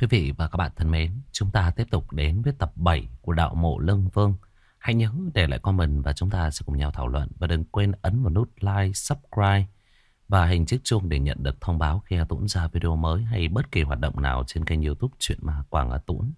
Quý vị và các bạn thân mến, chúng ta tiếp tục đến với tập 7 của Đạo Mộ Lương Vương. Hãy nhớ để lại comment và chúng ta sẽ cùng nhau thảo luận. Và đừng quên ấn vào nút like, subscribe và hình chiếc chuông để nhận được thông báo khi A Tũng ra video mới hay bất kỳ hoạt động nào trên kênh youtube Chuyện Ma Quảng A Tũng.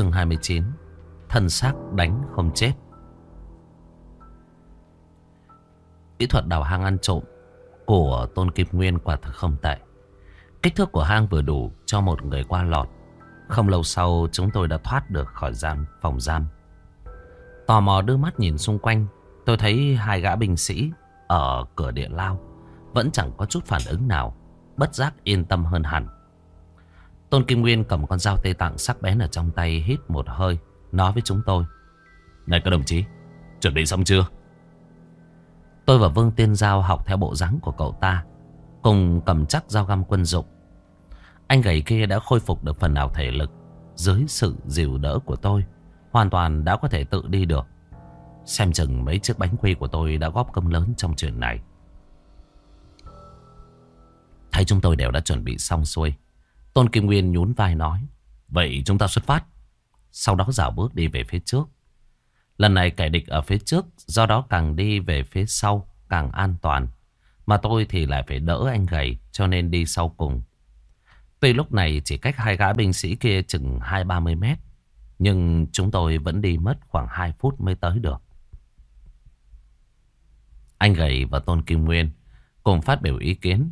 Chương 29 Thân xác đánh không chết. Kỹ thuật đào hang ăn trộm Của Tôn Kim Nguyên quả thực không tệ. Kích thước của hang vừa đủ cho một người qua lọt. Không lâu sau, chúng tôi đã thoát được khỏi giam phòng giam. Tò mò đưa mắt nhìn xung quanh, Tôi thấy hai gã binh sĩ Ở cửa địa lao Vẫn chẳng có chút phản ứng nào, Bất giác yên tâm hơn hẳn. Tôn Kim Nguyên cầm con dao tê tạng sắc bén ở trong tay hít một hơi. Nói với chúng tôi. Này các đồng chí, chuẩn bị xong chưa? Tôi và Vương Tiên Giao học theo bộ dáng của cậu ta. Cùng cầm chắc dao găm quân dụng. Anh gầy kia đã khôi phục được phần nào thể lực. Dưới sự dìu đỡ của tôi. Hoàn toàn đã có thể tự đi được. Xem chừng mấy chiếc bánh quy của tôi đã góp công lớn trong chuyện này. Thấy chúng tôi đều đã chuẩn bị xong xuôi. Tôn Kim Nguyên nhún vai nói. Vậy chúng ta xuất phát. Sau đó dạo bước đi về phía trước. Lần này kẻ địch ở phía trước, do đó càng đi về phía sau càng an toàn. Mà tôi thì lại phải đỡ anh gầy cho nên đi sau cùng. Tuy lúc này chỉ cách hai gã binh sĩ kia chừng 2-30 mét. Nhưng chúng tôi vẫn đi mất khoảng 2 phút mới tới được. Anh gầy và Tôn Kim Nguyên cùng phát biểu ý kiến.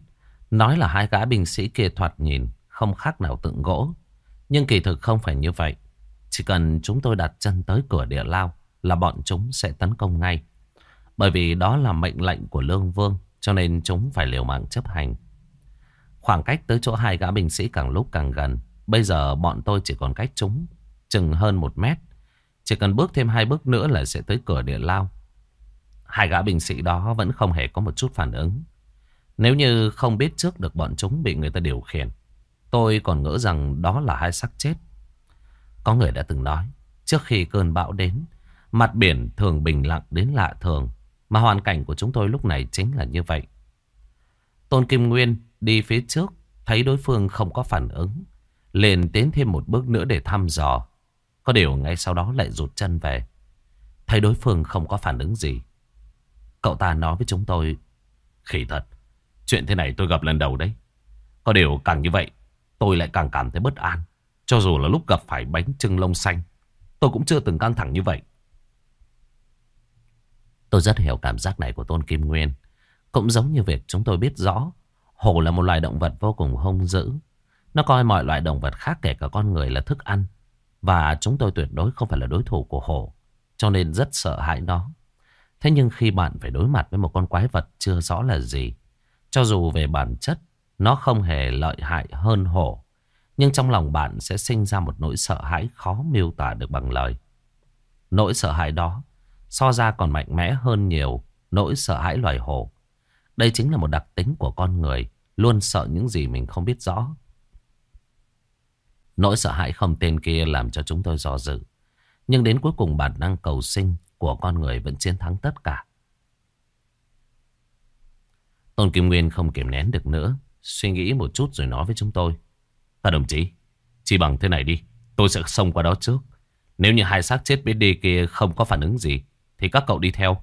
Nói là hai gã binh sĩ kia thoạt nhìn không khác nào tượng gỗ. Nhưng kỳ thực không phải như vậy. Chỉ cần chúng tôi đặt chân tới cửa địa lao là bọn chúng sẽ tấn công ngay. Bởi vì đó là mệnh lệnh của Lương Vương, cho nên chúng phải liều mạng chấp hành. Khoảng cách tới chỗ hai gã binh sĩ càng lúc càng gần. Bây giờ bọn tôi chỉ còn cách chúng chừng hơn một mét. Chỉ cần bước thêm hai bước nữa là sẽ tới cửa địa lao. Hai gã binh sĩ đó vẫn không hề có một chút phản ứng. Nếu như không biết trước được bọn chúng bị người ta điều khiển Tôi còn ngỡ rằng đó là hai xác chết. Có người đã từng nói, trước khi cơn bão đến, mặt biển thường bình lặng đến lạ thường. Mà hoàn cảnh của chúng tôi lúc này chính là như vậy. Tôn Kim Nguyên đi phía trước, thấy đối phương không có phản ứng. Liền tiến thêm một bước nữa để thăm dò. Có điều ngay sau đó lại rụt chân về. Thấy đối phương không có phản ứng gì. Cậu ta nói với chúng tôi, khỉ thật, chuyện thế này tôi gặp lần đầu đấy. Có điều càng như vậy, tôi lại càng cảm thấy bất an. Cho dù là lúc gặp phải bánh trưng lông xanh, tôi cũng chưa từng căng thẳng như vậy. Tôi rất hiểu cảm giác này của Tôn Kim Nguyên. Cũng giống như việc chúng tôi biết rõ, hổ là một loài động vật vô cùng hung dữ. Nó coi mọi loại động vật khác kể cả con người là thức ăn. Và chúng tôi tuyệt đối không phải là đối thủ của hổ, cho nên rất sợ hãi nó. Thế nhưng khi bạn phải đối mặt với một con quái vật chưa rõ là gì, cho dù về bản chất nó không hề lợi hại hơn hổ. Nhưng trong lòng bạn sẽ sinh ra một nỗi sợ hãi khó miêu tả được bằng lời. Nỗi sợ hãi đó so ra còn mạnh mẽ hơn nhiều nỗi sợ hãi loài hổ. Đây chính là một đặc tính của con người, luôn sợ những gì mình không biết rõ. Nỗi sợ hãi không tên kia làm cho chúng tôi do dự. Nhưng đến cuối cùng bản năng cầu sinh của con người vẫn chiến thắng tất cả. Tôn Kim Nguyên không kiềm nén được nữa. Suy nghĩ một chút rồi nói với chúng tôi. Các đồng chí, chỉ bằng thế này đi. Tôi sẽ xông qua đó trước. Nếu như hai xác chết bên đi kia không có phản ứng gì, thì các cậu đi theo.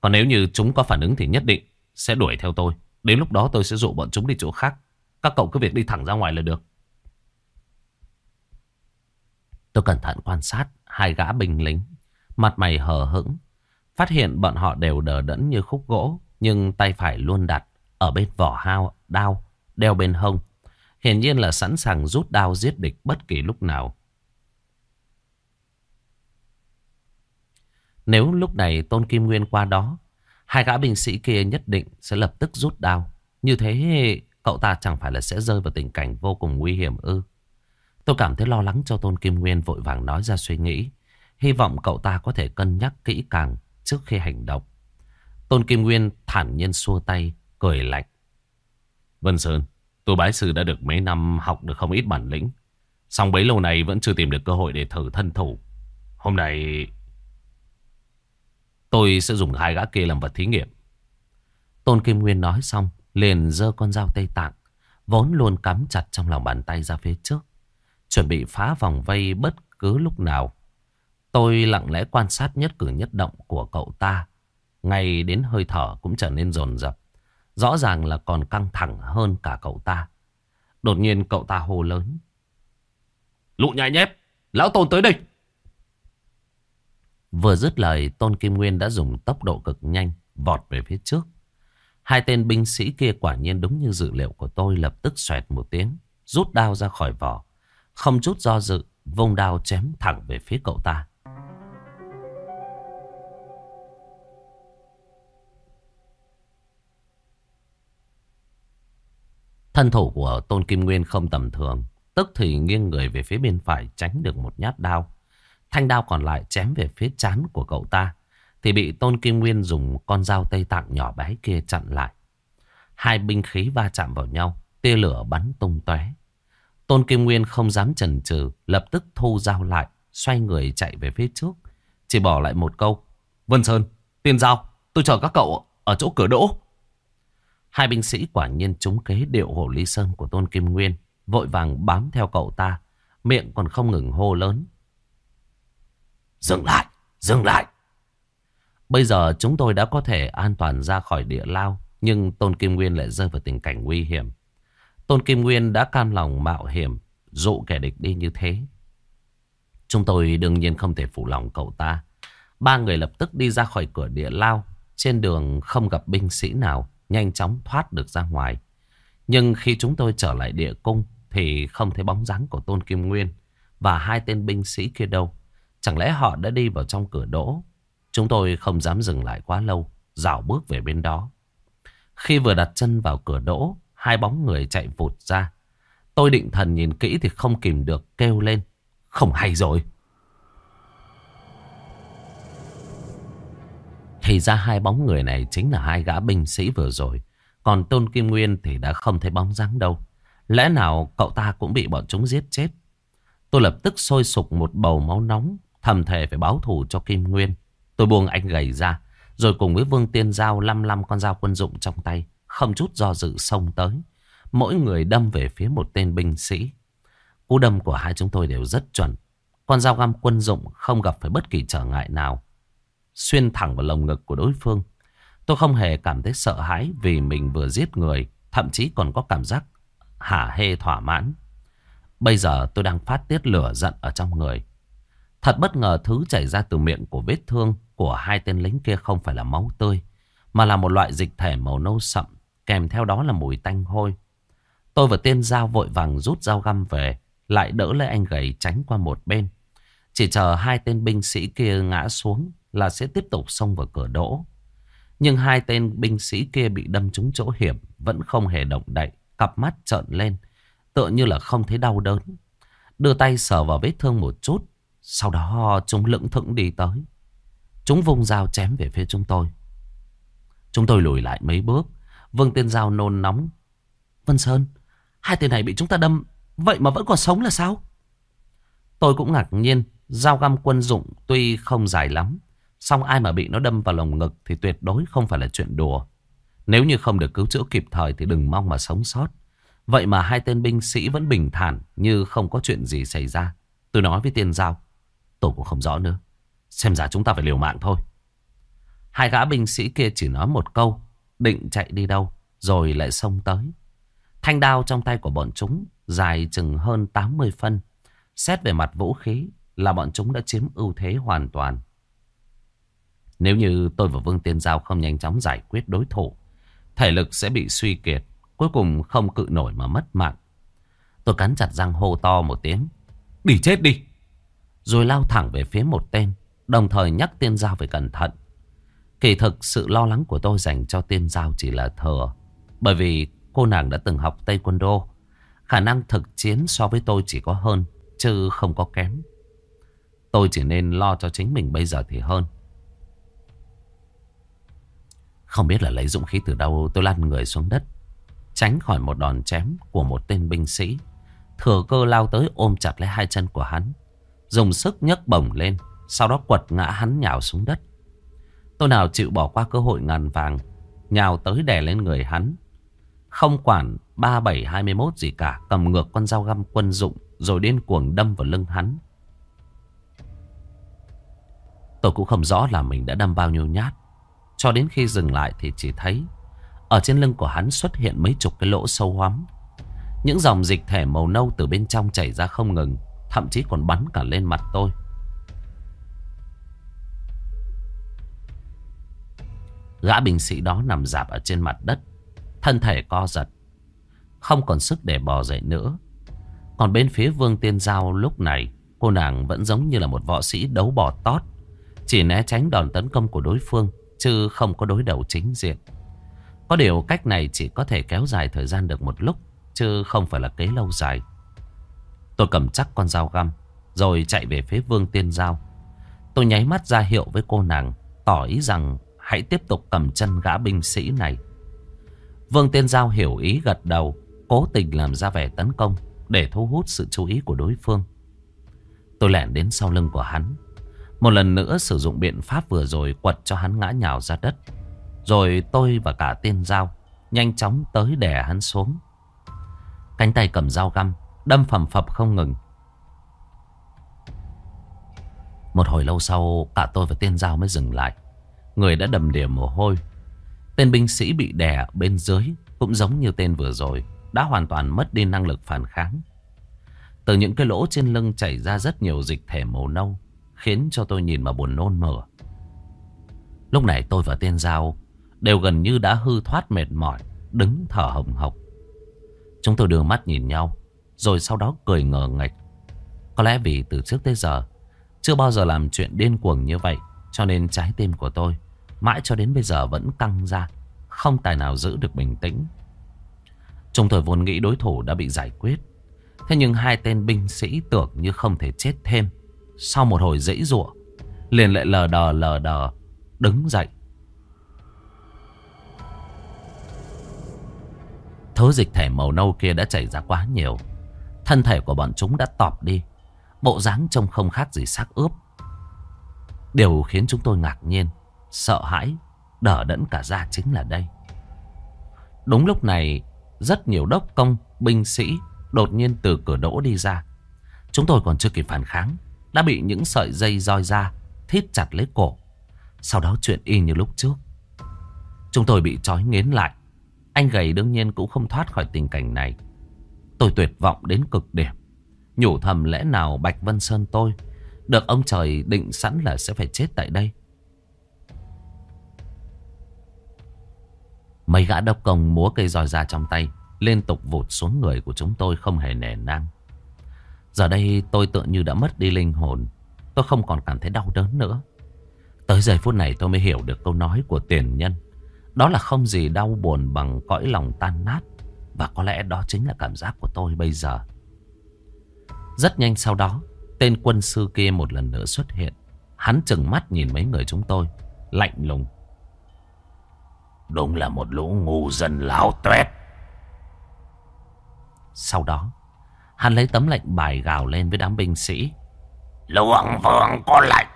Còn nếu như chúng có phản ứng thì nhất định sẽ đuổi theo tôi. Đến lúc đó tôi sẽ dụ bọn chúng đi chỗ khác. Các cậu cứ việc đi thẳng ra ngoài là được. Tôi cẩn thận quan sát hai gã binh lính. Mặt mày hờ hững. Phát hiện bọn họ đều đờ đẫn như khúc gỗ. Nhưng tay phải luôn đặt ở bên vỏ hao, đao đeo bên hông. Hiển nhiên là sẵn sàng rút đao giết địch bất kỳ lúc nào. Nếu lúc này Tôn Kim Nguyên qua đó, hai gã binh sĩ kia nhất định sẽ lập tức rút đao. Như thế cậu ta chẳng phải là sẽ rơi vào tình cảnh vô cùng nguy hiểm ư. Tôi cảm thấy lo lắng cho Tôn Kim Nguyên vội vàng nói ra suy nghĩ. Hy vọng cậu ta có thể cân nhắc kỹ càng trước khi hành động. Tôn Kim Nguyên thản nhiên xua tay, cười lạnh. Vân Sơn, tôi bái sư đã được mấy năm học được không ít bản lĩnh. Xong bấy lâu này vẫn chưa tìm được cơ hội để thử thân thủ. Hôm nay tôi sẽ dùng hai gã kia làm vật thí nghiệm. Tôn Kim Nguyên nói xong, liền giơ con dao Tây Tạng, vốn luôn cắm chặt trong lòng bàn tay ra phía trước, chuẩn bị phá vòng vây bất cứ lúc nào. Tôi lặng lẽ quan sát nhất cử nhất động của cậu ta, ngay đến hơi thở cũng trở nên rồn rập. Rõ ràng là còn căng thẳng hơn cả cậu ta. Đột nhiên cậu ta hô lớn. Lụ nhại nhép, lão tôn tới đây. Vừa dứt lời, Tôn Kim Nguyên đã dùng tốc độ cực nhanh, vọt về phía trước. Hai tên binh sĩ kia quả nhiên đúng như dự liệu của tôi lập tức xoẹt một tiếng, rút đao ra khỏi vỏ. Không chút do dự, vung đao chém thẳng về phía cậu ta. Thân thủ của Tôn Kim Nguyên không tầm thường. Tức thì nghiêng người về phía bên phải tránh được một nhát đao. Thanh đao còn lại chém về phía chán của cậu ta. Thì bị Tôn Kim Nguyên dùng con dao Tây Tạng nhỏ bé kia chặn lại. Hai binh khí va chạm vào nhau. Tia lửa bắn tung tóe. Tôn Kim Nguyên không dám chần chừ, lập tức thu dao lại, xoay người chạy về phía trước. Chỉ bỏ lại một câu. Vân Sơn, tiền dao, tôi chờ các cậu ở chỗ cửa đỗ. Hai binh sĩ quả nhiên trúng kế điệu hồ ly sơn của Tôn Kim Nguyên. Vội vàng bám theo cậu ta. Miệng còn không ngừng hô lớn. Dừng lại! Dừng lại! Bây giờ chúng tôi đã có thể an toàn ra khỏi địa lao. Nhưng Tôn Kim Nguyên lại rơi vào tình cảnh nguy hiểm. Tôn Kim Nguyên đã cam lòng mạo hiểm. Dụ kẻ địch đi như thế. Chúng tôi đương nhiên không thể phụ lòng cậu ta. Ba người lập tức đi ra khỏi cửa địa lao. Trên đường không gặp binh sĩ nào nhanh chóng thoát được ra ngoài. Nhưng khi chúng tôi trở lại địa cung thì không thấy bóng dáng của Tôn Kim Nguyên và hai tên binh sĩ kia đâu. Chẳng lẽ họ đã đi vào trong cửa đỗ? Chúng tôi không dám dừng lại quá lâu, dạo bước về bên đó. Khi vừa đặt chân vào cửa đỗ, hai bóng người chạy vụt ra. Tôi định thần nhìn kỹ thì không kìm được kêu lên. Không hay rồi. Thì ra hai bóng người này chính là hai gã binh sĩ vừa rồi. Còn Tôn Kim Nguyên thì đã không thấy bóng dáng đâu. Lẽ nào cậu ta cũng bị bọn chúng giết chết. Tôi lập tức sôi sục một bầu máu nóng. Thầm thề phải báo thù cho Kim Nguyên. Tôi buông anh gầy ra. Rồi cùng với Vương Tiên Giao lăm lăm con dao quân dụng trong tay. Không chút do dự xông tới. Mỗi người đâm về phía một tên binh sĩ. Cú đâm của hai chúng tôi đều rất chuẩn. Con dao găm quân dụng không gặp phải bất kỳ trở ngại nào xuyên thẳng vào lồng ngực của đối phương. Tôi không hề cảm thấy sợ hãi vì mình vừa giết người, thậm chí còn có cảm giác hả hê thỏa mãn. Bây giờ tôi đang phát tiết lửa giận ở trong người. Thật bất ngờ thứ chảy ra từ miệng của vết thương của hai tên lính kia không phải là máu tươi, mà là một loại dịch thể màu nâu sậm, kèm theo đó là mùi tanh hôi. Tôi và tên dao vội vàng rút dao găm về, lại đỡ lấy anh gầy tránh qua một bên. Chỉ chờ hai tên binh sĩ kia ngã xuống là sẽ tiếp tục xông vào cửa đỗ. Nhưng hai tên binh sĩ kia bị đâm trúng chỗ hiểm, vẫn không hề động đậy, cặp mắt trợn lên, tựa như là không thấy đau đớn. Đưa tay sờ vào vết thương một chút, sau đó chúng lững thững đi tới. Chúng vung dao chém về phía chúng tôi. Chúng tôi lùi lại mấy bước, Vương Tiên Giao nôn nóng. Vân Sơn, hai tên này bị chúng ta đâm, vậy mà vẫn còn sống là sao? Tôi cũng ngạc nhiên, dao găm quân dụng tuy không dài lắm, Xong ai mà bị nó đâm vào lồng ngực thì tuyệt đối không phải là chuyện đùa. Nếu như không được cứu chữa kịp thời thì đừng mong mà sống sót. Vậy mà hai tên binh sĩ vẫn bình thản như không có chuyện gì xảy ra. Tôi nói với tiên giao. Tôi cũng không rõ nữa. Xem ra chúng ta phải liều mạng thôi. Hai gã binh sĩ kia chỉ nói một câu. Định chạy đi đâu. Rồi lại xông tới. Thanh đao trong tay của bọn chúng dài chừng hơn 80 phân. Xét về mặt vũ khí là bọn chúng đã chiếm ưu thế hoàn toàn. Nếu như tôi và Vương Tiên Giao không nhanh chóng giải quyết đối thủ, thể lực sẽ bị suy kiệt, cuối cùng không cự nổi mà mất mạng. Tôi cắn chặt răng hô to một tiếng. Đi chết đi! Rồi lao thẳng về phía một tên, đồng thời nhắc Tiên Giao phải cẩn thận. Kỳ thực sự lo lắng của tôi dành cho Tiên Giao chỉ là thừa. Bởi vì cô nàng đã từng học Taekwondo. Khả năng thực chiến so với tôi chỉ có hơn chứ không có kém. Tôi chỉ nên lo cho chính mình bây giờ thì hơn. Không biết là lấy dũng khí từ đâu, tôi lăn người xuống đất. Tránh khỏi một đòn chém của một tên binh sĩ. Thừa cơ lao tới ôm chặt lấy hai chân của hắn. Dùng sức nhấc bổng lên. Sau đó quật ngã hắn nhào xuống đất. Tôi nào chịu bỏ qua cơ hội ngàn vàng. Nhào tới đè lên người hắn. Không quản 3721 gì cả. Cầm ngược con dao găm quân dụng. Rồi điên cuồng đâm vào lưng hắn. Tôi cũng không rõ là mình đã đâm bao nhiêu nhát. Cho đến khi dừng lại thì chỉ thấy, Ở trên lưng của hắn xuất hiện mấy chục cái lỗ sâu hoắm. Những dòng dịch thể màu nâu từ bên trong chảy ra không ngừng, Thậm chí còn bắn cả lên mặt tôi. Gã binh sĩ đó nằm dạp ở trên mặt đất, Thân thể co giật, Không còn sức để bò dậy nữa. Còn bên phía Vương Tiên Giao lúc này, Cô nàng vẫn giống như là một võ sĩ đấu bò tót, Chỉ né tránh đòn tấn công của đối phương. Chứ không có đối đầu chính diện. Có điều cách này chỉ có thể kéo dài thời gian được một lúc, Chứ không phải là kế lâu dài. Tôi cầm chắc con dao găm, Rồi chạy về phía Vương Tiên Giao. Tôi nháy mắt ra hiệu với cô nàng, Tỏ ý rằng hãy tiếp tục cầm chân gã binh sĩ này. Vương Tiên Giao hiểu ý gật đầu, Cố tình làm ra vẻ tấn công Để thu hút sự chú ý của đối phương. Tôi lẻn đến sau lưng của hắn một lần nữa sử dụng biện pháp vừa rồi quật cho hắn ngã nhào ra đất. Rồi tôi và cả tên dao nhanh chóng tới đè hắn xuống. Cánh tay cầm dao găm, đâm phẩm phập không ngừng. Một hồi lâu sau, cả tôi và tên dao mới dừng lại. Người đã đầm đìa mồ hôi. Tên binh sĩ bị đè bên dưới, cũng giống như tên vừa rồi, đã hoàn toàn mất đi năng lực phản kháng. Từ những cái lỗ trên lưng chảy ra rất nhiều dịch thể màu nâu. Khiến cho tôi nhìn mà buồn nôn mửa Lúc này tôi và tên Giao Đều gần như đã hư thoát mệt mỏi, Đứng thở hồng hộc. Chúng tôi đưa mắt nhìn nhau, Rồi sau đó cười ngờ ngạch Có lẽ vì từ trước tới giờ, Chưa bao giờ làm chuyện điên cuồng như vậy, Cho nên trái tim của tôi Mãi cho đến bây giờ vẫn căng ra, Không tài nào giữ được bình tĩnh. Chúng tôi vốn nghĩ đối thủ đã bị giải quyết, Thế nhưng hai tên binh sĩ tưởng như không thể chết thêm sau một hồi dãy rụa Liền lại lờ đờ lờ đờ Đứng dậy. Thứ dịch thể màu nâu kia đã chảy ra quá nhiều Thân thể của bọn chúng đã tọp đi Bộ dáng trông không khác gì xác ướp. Điều khiến chúng tôi ngạc nhiên Sợ hãi Đỡ đẫn cả ra chính là đây. Đúng lúc này Rất nhiều đốc công, binh sĩ Đột nhiên từ cửa đỗ đi ra. Chúng tôi còn chưa kịp phản kháng đã bị những sợi dây roi ra, thít chặt lấy cổ. Sau đó chuyện y như lúc trước. Chúng tôi bị trói nghiến lại. Anh gầy đương nhiên cũng không thoát khỏi tình cảnh này. Tôi tuyệt vọng đến cực điểm. Nhủ thầm lẽ nào Bạch Vân Sơn tôi được ông trời định sẵn là sẽ phải chết tại đây. Mấy gã đốc công múa cây roi ra trong tay, liên tục vụt xuống người của chúng tôi không hề nề nang. Giờ đây tôi tựa như đã mất đi linh hồn. Tôi không còn cảm thấy đau đớn nữa. Tới giây phút này tôi mới hiểu được câu nói của tiền nhân. Đó là không gì đau buồn bằng cõi lòng tan nát. Và có lẽ đó chính là cảm giác của tôi bây giờ. Rất nhanh sau đó, tên quân sư kia một lần nữa xuất hiện. Hắn chừng mắt nhìn mấy người chúng tôi, lạnh lùng. Đúng là một lũ ngu dân lão tuét. Sau đó, Hắn lấy tấm lệnh bài gào lên với đám binh sĩ. Luồng vương có lệnh.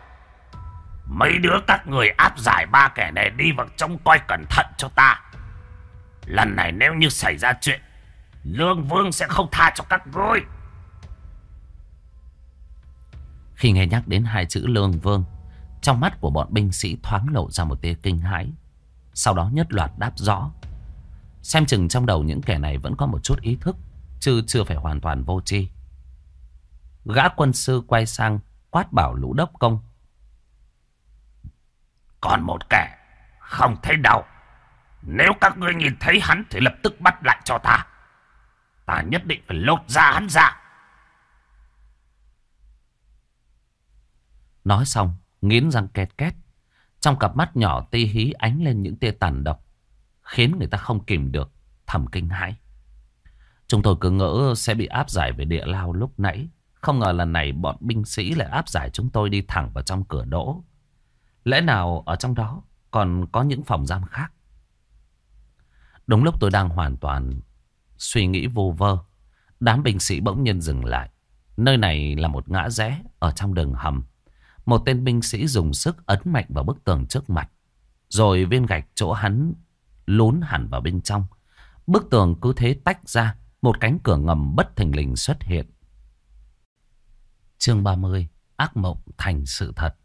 Mấy đứa các người áp giải ba kẻ này đi vào trông coi cẩn thận cho ta. Lần này nếu như xảy ra chuyện, Lương Vương sẽ không tha cho các ngươi. Khi nghe nhắc đến hai chữ Lương Vương, trong mắt của bọn binh sĩ thoáng lộ ra một tia kinh hãi. Sau đó nhất loạt đáp rõ. Xem chừng trong đầu những kẻ này vẫn có một chút ý thức. Chứ chưa phải hoàn toàn vô tri. Gã quân sư quay sang Quát bảo lũ đốc công. Còn một kẻ Không thấy đâu Nếu các ngươi nhìn thấy hắn Thì lập tức bắt lại cho ta. Ta nhất định phải lột ra hắn ra. Nói xong, Nghiến răng kẹt két. Trong cặp mắt nhỏ ti hí ánh lên những tia tàn độc, Khiến người ta không kìm được, Thầm kinh hãi. Chúng tôi cứ ngỡ sẽ bị áp giải về địa lao lúc nãy. Không ngờ lần này bọn binh sĩ lại áp giải chúng tôi đi thẳng vào trong cửa đỗ. Lẽ nào ở trong đó còn có những phòng giam khác? Đúng lúc tôi đang hoàn toàn suy nghĩ vô vơ. Đám binh sĩ bỗng nhiên dừng lại. Nơi này là một ngã rẽ ở trong đường hầm. Một tên binh sĩ dùng sức ấn mạnh vào bức tường trước mặt. Rồi viên gạch chỗ hắn lún hẳn vào bên trong. Bức tường cứ thế tách ra. Một cánh cửa ngầm bất thình lình xuất hiện. Chương 30 Ác mộng thành sự thật.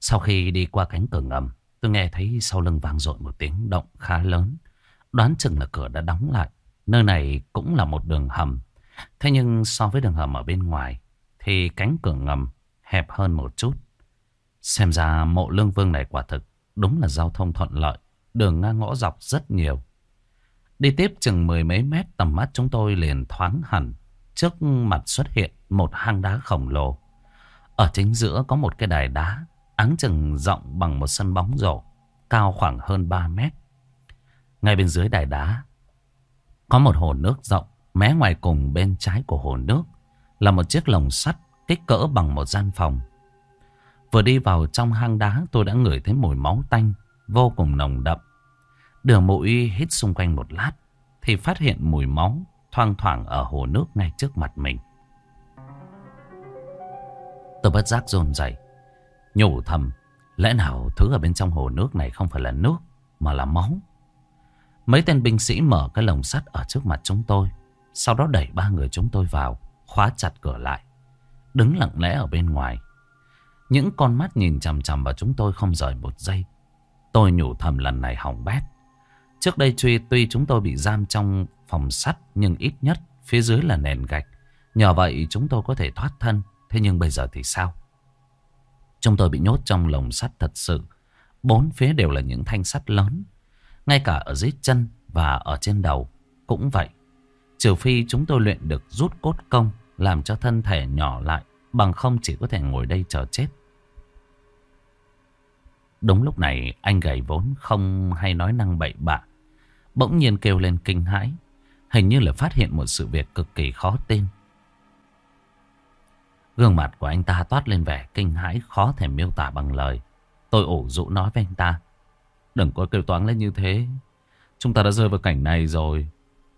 Sau khi đi qua cánh cửa ngầm, Tôi nghe thấy sau lưng vang dội một tiếng động khá lớn. Đoán chừng là cửa đã đóng lại. Nơi này cũng là một đường hầm. Thế nhưng so với đường hầm ở bên ngoài, Thì cánh cửa ngầm hẹp hơn một chút. Xem ra mộ lương vương này quả thực Đúng là giao thông thuận lợi, Đường ngang ngõ dọc rất nhiều. Đi tiếp chừng mười mấy mét, Tầm mắt chúng tôi liền thoáng hẳn. Trước mặt xuất hiện một hang đá khổng lồ. Ở chính giữa có một cái đài đá, Áng chừng rộng bằng một sân bóng rổ, Cao khoảng hơn 3 mét. Ngay bên dưới đài đá, Có một hồ nước rộng, Mé ngoài cùng bên trái của hồ nước, Là một chiếc lồng sắt Kích cỡ bằng một gian phòng. Vừa đi vào trong hang đá, Tôi đã ngửi thấy mùi máu tanh, Vô cùng nồng đậm. Đưa mũi hít xung quanh một lát Thì phát hiện mùi máu Thoang thoảng ở hồ nước ngay trước mặt mình. Tôi bất giác rôn dậy Nhủ thầm, Lẽ nào thứ ở bên trong hồ nước này không phải là nước, Mà là máu? Mấy tên binh sĩ mở cái lồng sắt ở trước mặt chúng tôi, Sau đó đẩy ba người chúng tôi vào, Khóa chặt cửa lại, Đứng lặng lẽ ở bên ngoài. Những con mắt nhìn chằm chằm vào chúng tôi không rời một giây. Tôi nhủ thầm lần này hỏng bét. Trước đây truy tuy chúng tôi bị giam trong phòng sắt, Nhưng ít nhất phía dưới là nền gạch. Nhờ vậy chúng tôi có thể thoát thân. Thế nhưng bây giờ thì sao? Chúng tôi bị nhốt trong lồng sắt thật sự. Bốn phía đều là những thanh sắt lớn. Ngay cả ở dưới chân và ở trên đầu Cũng vậy. Trừ phi chúng tôi luyện được rút cốt công, Làm cho thân thể nhỏ lại, Bằng không chỉ có thể ngồi đây chờ chết. Đúng lúc này, anh gầy vốn không hay nói năng bậy bạ. Bỗng nhiên kêu lên kinh hãi Hình như là phát hiện một sự việc cực kỳ khó tin Gương mặt của anh ta toát lên vẻ kinh hãi khó thể miêu tả bằng lời. Tôi ủ rũ nói với anh ta. Đừng có kêu toán lên như thế. Chúng ta đã rơi vào cảnh này rồi.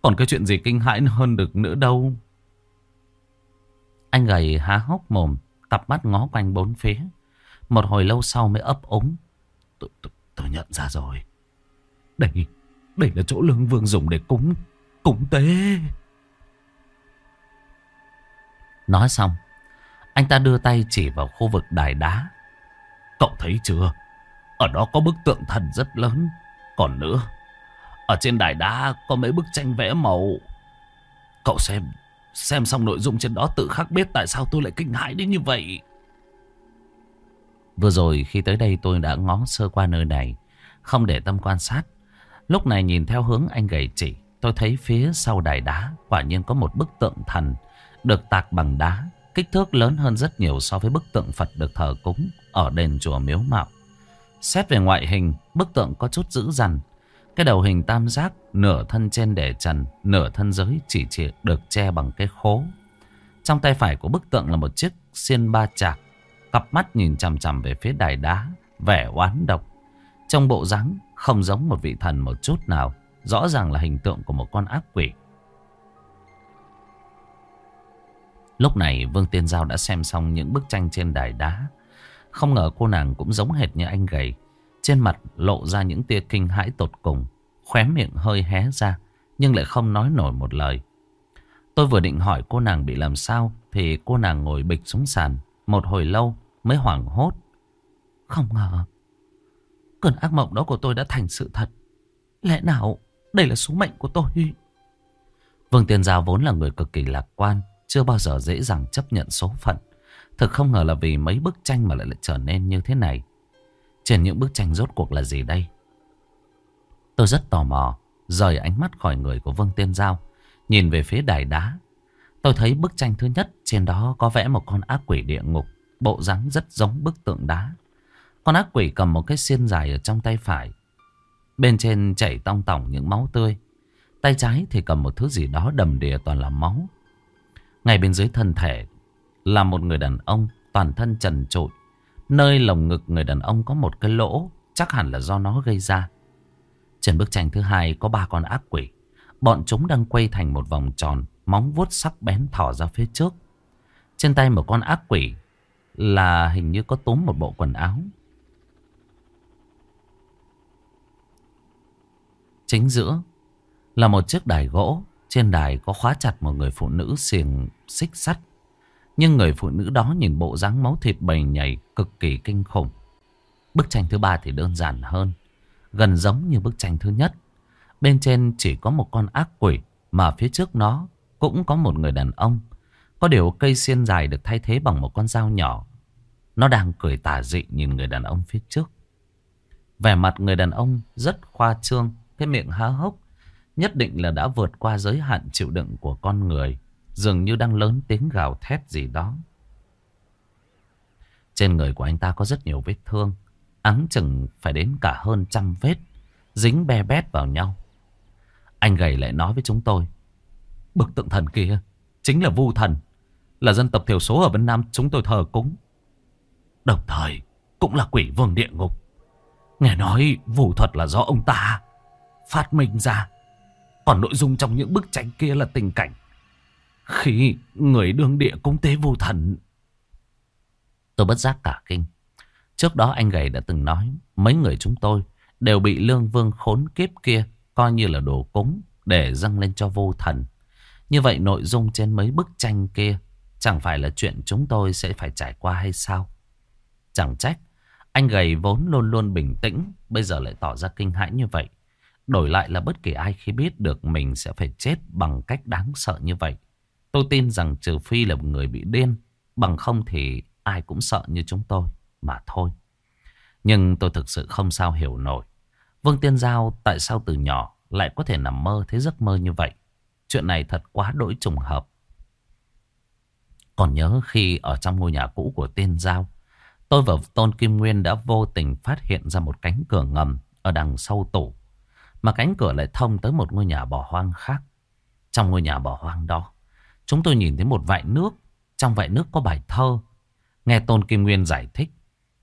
Còn cái chuyện gì kinh hãi hơn được nữa đâu. Anh gầy há hốc mồm, cặp mắt ngó quanh bốn phía. Một hồi lâu sau mới ấp ống. Tôi, tôi, tôi nhận ra rồi. Đây, đây là chỗ lương vương dùng để cúng, cúng tế. Nói xong, anh ta đưa tay chỉ vào khu vực đài đá. Cậu thấy chưa? Ở đó có bức tượng thần rất lớn. Còn nữa, ở trên đài đá có mấy bức tranh vẽ màu. Cậu xem, xem xong nội dung trên đó tự khắc biết tại sao tôi lại kinh hãi đến như vậy. Vừa rồi khi tới đây tôi đã ngó sơ qua nơi này, không để tâm quan sát. Lúc này nhìn theo hướng anh gầy chỉ, tôi thấy phía sau đài đá quả nhiên có một bức tượng thần được tạc bằng đá Kích thước lớn hơn rất nhiều so với bức tượng Phật được thờ cúng ở đền chùa Miếu Mạo. Xét về ngoại hình, bức tượng có chút dữ dằn. Cái đầu hình tam giác, nửa thân trên để trần, nửa thân dưới chỉ chỉ được che bằng cái khố. Trong tay phải của bức tượng là một chiếc xiên ba chạc. Cặp mắt nhìn chằm chằm về phía đài đá, vẻ oán độc. Trong bộ dáng không giống một vị thần một chút nào. Rõ ràng là hình tượng của một con ác quỷ. Lúc này, Vương Tiên Giao đã xem xong những bức tranh trên đài đá. Không ngờ cô nàng cũng giống hệt như anh gầy. Trên mặt lộ ra những tia kinh hãi tột cùng. Khóe miệng hơi hé ra. Nhưng lại không nói nổi một lời. Tôi vừa định hỏi cô nàng bị làm sao. Thì cô nàng ngồi bịch xuống sàn. Một hồi lâu mới hoảng hốt. Không ngờ. Cơn ác mộng đó của tôi đã thành sự thật. Lẽ nào đây là số mệnh của tôi? Vương Tiên Giao vốn là người cực kỳ lạc quan. Chưa bao giờ dễ dàng chấp nhận số phận Thực không ngờ là vì mấy bức tranh mà lại, lại trở nên như thế này Trên những bức tranh rốt cuộc là gì đây Tôi rất tò mò Rời ánh mắt khỏi người của Vương Tiên Giao Nhìn về phía đài đá Tôi thấy bức tranh thứ nhất Trên đó có vẽ một con ác quỷ địa ngục Bộ dáng rất giống bức tượng đá con ác quỷ cầm một cái xiên dài ở trong tay phải Bên trên chảy tong tỏng những máu tươi Tay trái thì cầm một thứ gì đó đầm đìa toàn là máu Ngay bên dưới thân thể là một người đàn ông toàn thân trần trụi. Nơi lồng ngực người đàn ông có một cái lỗ, chắc hẳn là do nó gây ra. Trên bức tranh thứ hai có ba con ác quỷ. Bọn chúng đang quay thành một vòng tròn, móng vuốt sắc bén thỏ ra phía trước. Trên tay một con ác quỷ là hình như có túm một bộ quần áo. Chính giữa là một chiếc đài gỗ. Trên đài có khóa chặt một người phụ nữ xiềng xích sắt. Nhưng người phụ nữ đó nhìn bộ dáng máu thịt bầy nhảy cực kỳ kinh khủng. Bức tranh thứ ba thì đơn giản hơn. Gần giống như bức tranh thứ nhất. Bên trên chỉ có một con ác quỷ. Mà phía trước nó cũng có một người đàn ông. Có điều cây xiên dài được thay thế bằng một con dao nhỏ. Nó đang cười tà dị nhìn người đàn ông phía trước. Vẻ mặt người đàn ông rất khoa trương. Cái miệng há hốc. Nhất định là đã vượt qua giới hạn chịu đựng của con người. Dường như đang lớn tiếng gào thét gì đó. Trên người của anh ta có rất nhiều vết thương. Áng chừng phải đến cả hơn trăm vết. Dính be bét vào nhau. Anh gầy lại nói với chúng tôi. bực tượng thần kia, chính là vu thần. Là dân tộc thiểu số ở Vân Nam chúng tôi thờ cúng. Đồng thời, cũng là quỷ vương địa ngục. Nghe nói vụ thuật là do ông ta phát minh ra. Còn nội dung trong những bức tranh kia là tình cảnh. Khi người đương địa cúng tế vô thần. Tôi bất giác cả kinh. Trước đó anh gầy đã từng nói mấy người chúng tôi đều bị lương vương khốn kiếp kia coi như là đồ cúng để dâng lên cho vô thần. Như vậy nội dung trên mấy bức tranh kia chẳng phải là chuyện chúng tôi sẽ phải trải qua hay sao? Chẳng trách, anh gầy vốn luôn luôn bình tĩnh, bây giờ lại tỏ ra kinh hãi như vậy. Đổi lại là bất kỳ ai khi biết được mình sẽ phải chết bằng cách đáng sợ như vậy. Tôi tin rằng trừ phi là một người bị điên, bằng không thì ai cũng sợ như chúng tôi mà thôi. Nhưng tôi thực sự không sao hiểu nổi. Vương Tiên Giao tại sao từ nhỏ lại có thể nằm mơ thấy giấc mơ như vậy? Chuyện này thật quá đỗi trùng hợp. Còn nhớ khi ở trong ngôi nhà cũ của Tiên Giao, tôi và Tôn Kim Nguyên đã vô tình phát hiện ra một cánh cửa ngầm ở đằng sau tủ. Mà cánh cửa lại thông tới một ngôi nhà bỏ hoang khác. Trong ngôi nhà bỏ hoang đó, chúng tôi nhìn thấy một vại nước. Trong vại nước có bài thơ. Nghe Tôn Kim Nguyên giải thích,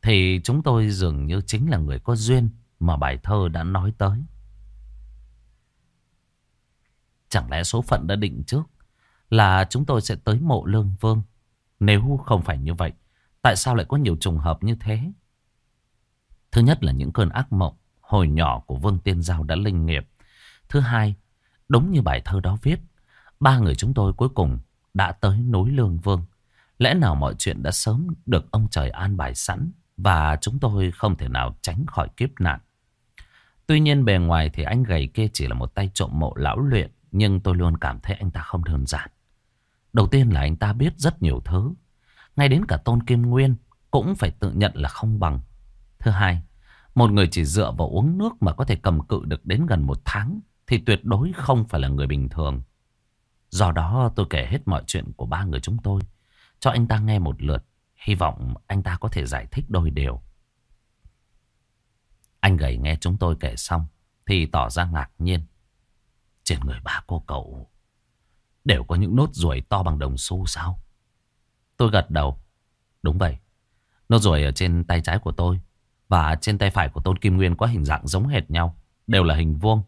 thì chúng tôi dường như chính là người có duyên mà bài thơ đã nói tới. Chẳng lẽ số phận đã định trước là chúng tôi sẽ tới mộ lương vương? Nếu không phải như vậy, tại sao lại có nhiều trùng hợp như thế? Thứ nhất là những cơn ác mộng hồi nhỏ của Vương Tiên Giao đã linh nghiệp. Thứ hai, đúng như bài thơ đó viết, ba người chúng tôi cuối cùng đã tới núi Lương Vương. Lẽ nào mọi chuyện đã sớm được ông trời an bài sẵn và chúng tôi không thể nào tránh khỏi kiếp nạn. Tuy nhiên bề ngoài thì anh gầy kia chỉ là một tay trộm mộ lão luyện nhưng tôi luôn cảm thấy anh ta không đơn giản. Đầu tiên là anh ta biết rất nhiều thứ. Ngay đến cả Tôn Kim Nguyên cũng phải tự nhận là không bằng. Thứ hai, một người chỉ dựa vào uống nước mà có thể cầm cự được đến gần một tháng thì tuyệt đối không phải là người bình thường. Do đó tôi kể hết mọi chuyện của ba người chúng tôi, cho anh ta nghe một lượt. Hy vọng anh ta có thể giải thích đôi điều. Anh gầy nghe chúng tôi kể xong thì tỏ ra ngạc nhiên. Trên người ba cô cậu, đều có những nốt ruồi to bằng đồng xu sao? Tôi gật đầu. Đúng vậy. Nốt ruồi ở trên tay trái của tôi và trên tay phải của Tôn Kim Nguyên có hình dạng giống hệt nhau. Đều là hình vuông.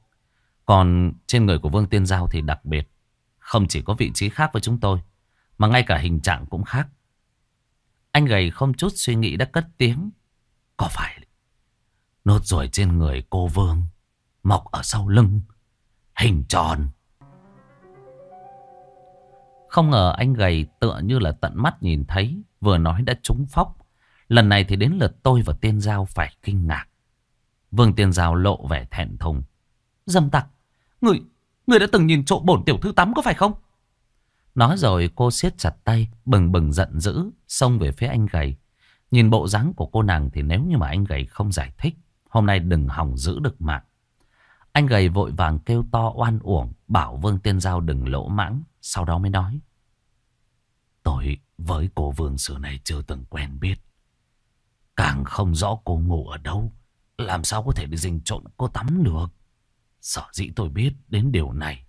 Còn trên người của Vương Tiên Giao thì đặc biệt. Không chỉ có vị trí khác với chúng tôi. Mà ngay cả hình trạng cũng khác. Anh gầy không chút suy nghĩ đã cất tiếng. Có phải nốt ruồi trên người cô Vương mọc ở sau lưng hình tròn. Không ngờ anh gầy tựa như là tận mắt nhìn thấy, vừa nói đã trúng phóc. Lần này thì đến lượt tôi và Tiên Giao phải kinh ngạc. Vương Tiên Giao lộ vẻ thẹn thùng. Dâm tặc, người, người đã từng nhìn trộm bổn tiểu thư tắm có phải không? Nói rồi cô siết chặt tay, bừng bừng giận dữ, xông về phía anh gầy. Nhìn bộ dáng của cô nàng thì nếu như mà anh gầy không giải thích, hôm nay đừng hỏng giữ được mạng. Anh gầy vội vàng kêu to oan uổng, bảo Vương Tiên Giao đừng lỗ mãng, sau đó mới nói. Tôi với cô Vương xưa này chưa từng quen biết. Càng không rõ cô ngủ ở đâu, làm sao có thể đi dình trộn cô tắm được. Sở dĩ tôi biết đến điều này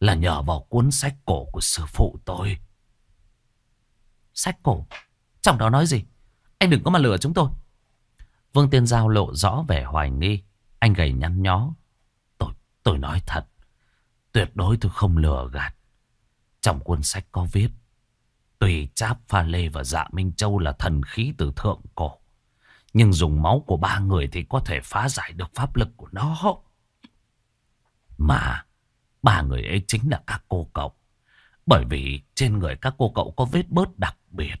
là nhờ vào cuốn sách cổ của sư phụ tôi. Sách cổ. Trong đó nói gì? Anh đừng có mà lừa chúng tôi. Vương Tiên Giao lộ rõ vẻ hoài nghi. Anh gầy nhăn nhó. Tôi, tôi nói thật. Tuyệt đối tôi không lừa gạt. Trong cuốn sách có viết. Tùy cháp pha lê và dạ Minh Châu là thần khí từ thượng cổ. Nhưng dùng máu của ba người thì có thể phá giải được pháp lực của nó. Mà ba người ấy chính là các cô cậu. Bởi vì trên người các cô cậu có vết bớt đặc biệt.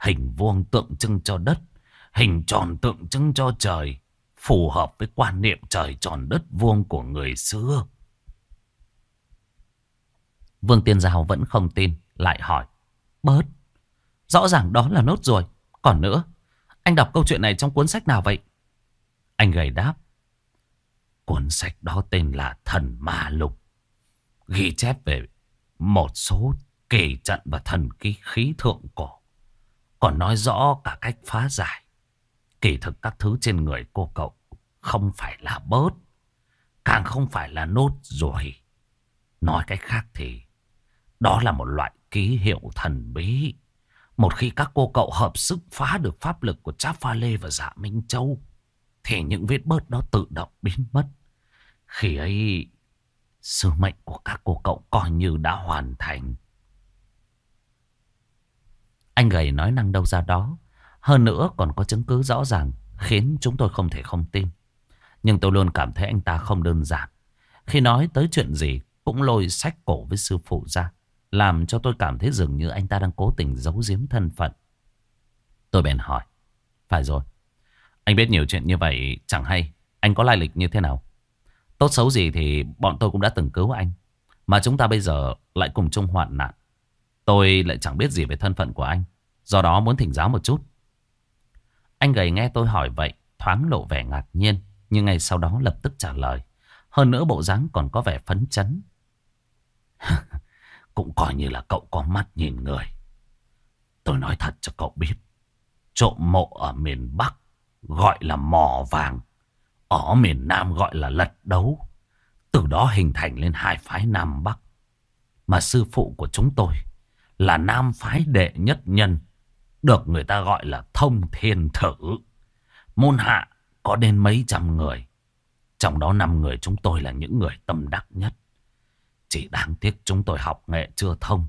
Hình vuông tượng trưng cho đất. Hình tròn tượng trưng cho trời. Phù hợp với quan niệm trời tròn đất vuông của người xưa. Vương Tiên Giao vẫn không tin. Lại hỏi. Bớt. Rõ ràng đó là nốt rồi. Còn nữa. Anh đọc câu chuyện này trong cuốn sách nào vậy? Anh gầy đáp. Cuốn sách đó tên là Thần Ma Lục. Ghi chép về một số kỳ trận và thần ký khí thượng cổ. Còn nói rõ cả cách phá giải. Kỳ thực các thứ trên người cô cậu không phải là bớt. Càng không phải là nốt rồi. Nói cách khác thì đó là một loại ký hiệu thần bí. Một khi các cô cậu hợp sức phá được pháp lực của Cháp Pha Lê và Dạ Minh Châu, thì những vết bớt đó tự động biến mất. Khi ấy, Sứ mệnh của các cô cậu coi như đã hoàn thành. Anh gầy nói năng đâu ra đó. Hơn nữa còn có chứng cứ rõ ràng khiến chúng tôi không thể không tin. Nhưng tôi luôn cảm thấy anh ta không đơn giản. Khi nói tới chuyện gì cũng lôi sách cổ với sư phụ ra. Làm cho tôi cảm thấy dường như anh ta đang cố tình giấu giếm thân phận. Tôi bèn hỏi. Phải rồi. Anh biết nhiều chuyện như vậy chẳng hay. Anh có lai lịch như thế nào? Tốt xấu gì thì bọn tôi cũng đã từng cứu anh. Mà chúng ta bây giờ lại cùng chung hoạn nạn. Tôi lại chẳng biết gì về thân phận của anh. Do đó muốn thỉnh giáo một chút. Anh gầy nghe tôi hỏi vậy. Thoáng lộ vẻ ngạc nhiên. Nhưng ngay sau đó lập tức trả lời. Hơn nữa bộ dáng còn có vẻ phấn chấn. cũng coi như là cậu có mắt nhìn người. Tôi nói thật cho cậu biết. Trộm mộ ở miền Bắc gọi là mò vàng. Ở miền Nam gọi là lật đấu. Từ đó hình thành lên hai phái Nam Bắc. Mà sư phụ của chúng tôi là Nam phái đệ nhất nhân. Được người ta gọi là thông thiên thử. Môn hạ có đến mấy trăm người. Trong đó năm người chúng tôi là những người tâm đắc nhất. Chỉ đáng tiếc chúng tôi học nghệ chưa thông.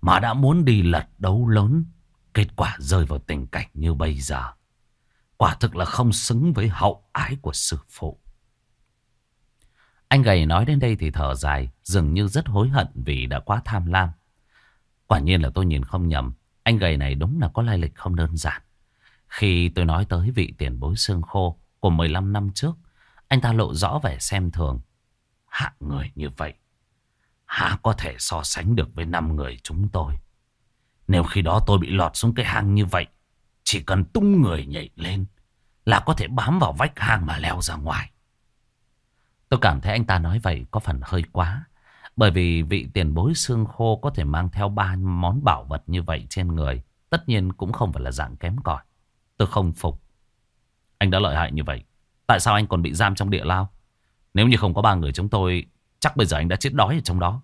Mà đã muốn đi lật đấu lớn. Kết quả rơi vào tình cảnh như bây giờ. Quả thực là không xứng với hậu ái của sư phụ. Anh gầy nói đến đây thì thở dài, dường như rất hối hận vì đã quá tham lam. Quả nhiên là tôi nhìn không nhầm, anh gầy này đúng là có lai lịch không đơn giản. Khi tôi nói tới vị tiền bối xương khô của 15 năm trước, anh ta lộ rõ vẻ xem thường. Hạng người như vậy, há có thể so sánh được với năm người chúng tôi. Nếu khi đó tôi bị lọt xuống cái hang như vậy, chỉ cần tung người nhảy lên là có thể bám vào vách hang mà leo ra ngoài. Tôi cảm thấy anh ta nói vậy có phần hơi quá. Bởi vì vị tiền bối xương khô có thể mang theo ba món bảo vật như vậy trên người. Tất nhiên cũng không phải là dạng kém cỏi. Tôi không phục. Anh đã lợi hại như vậy. Tại sao anh còn bị giam trong địa lao? Nếu như không có ba người chúng tôi, chắc bây giờ anh đã chết đói ở trong đó.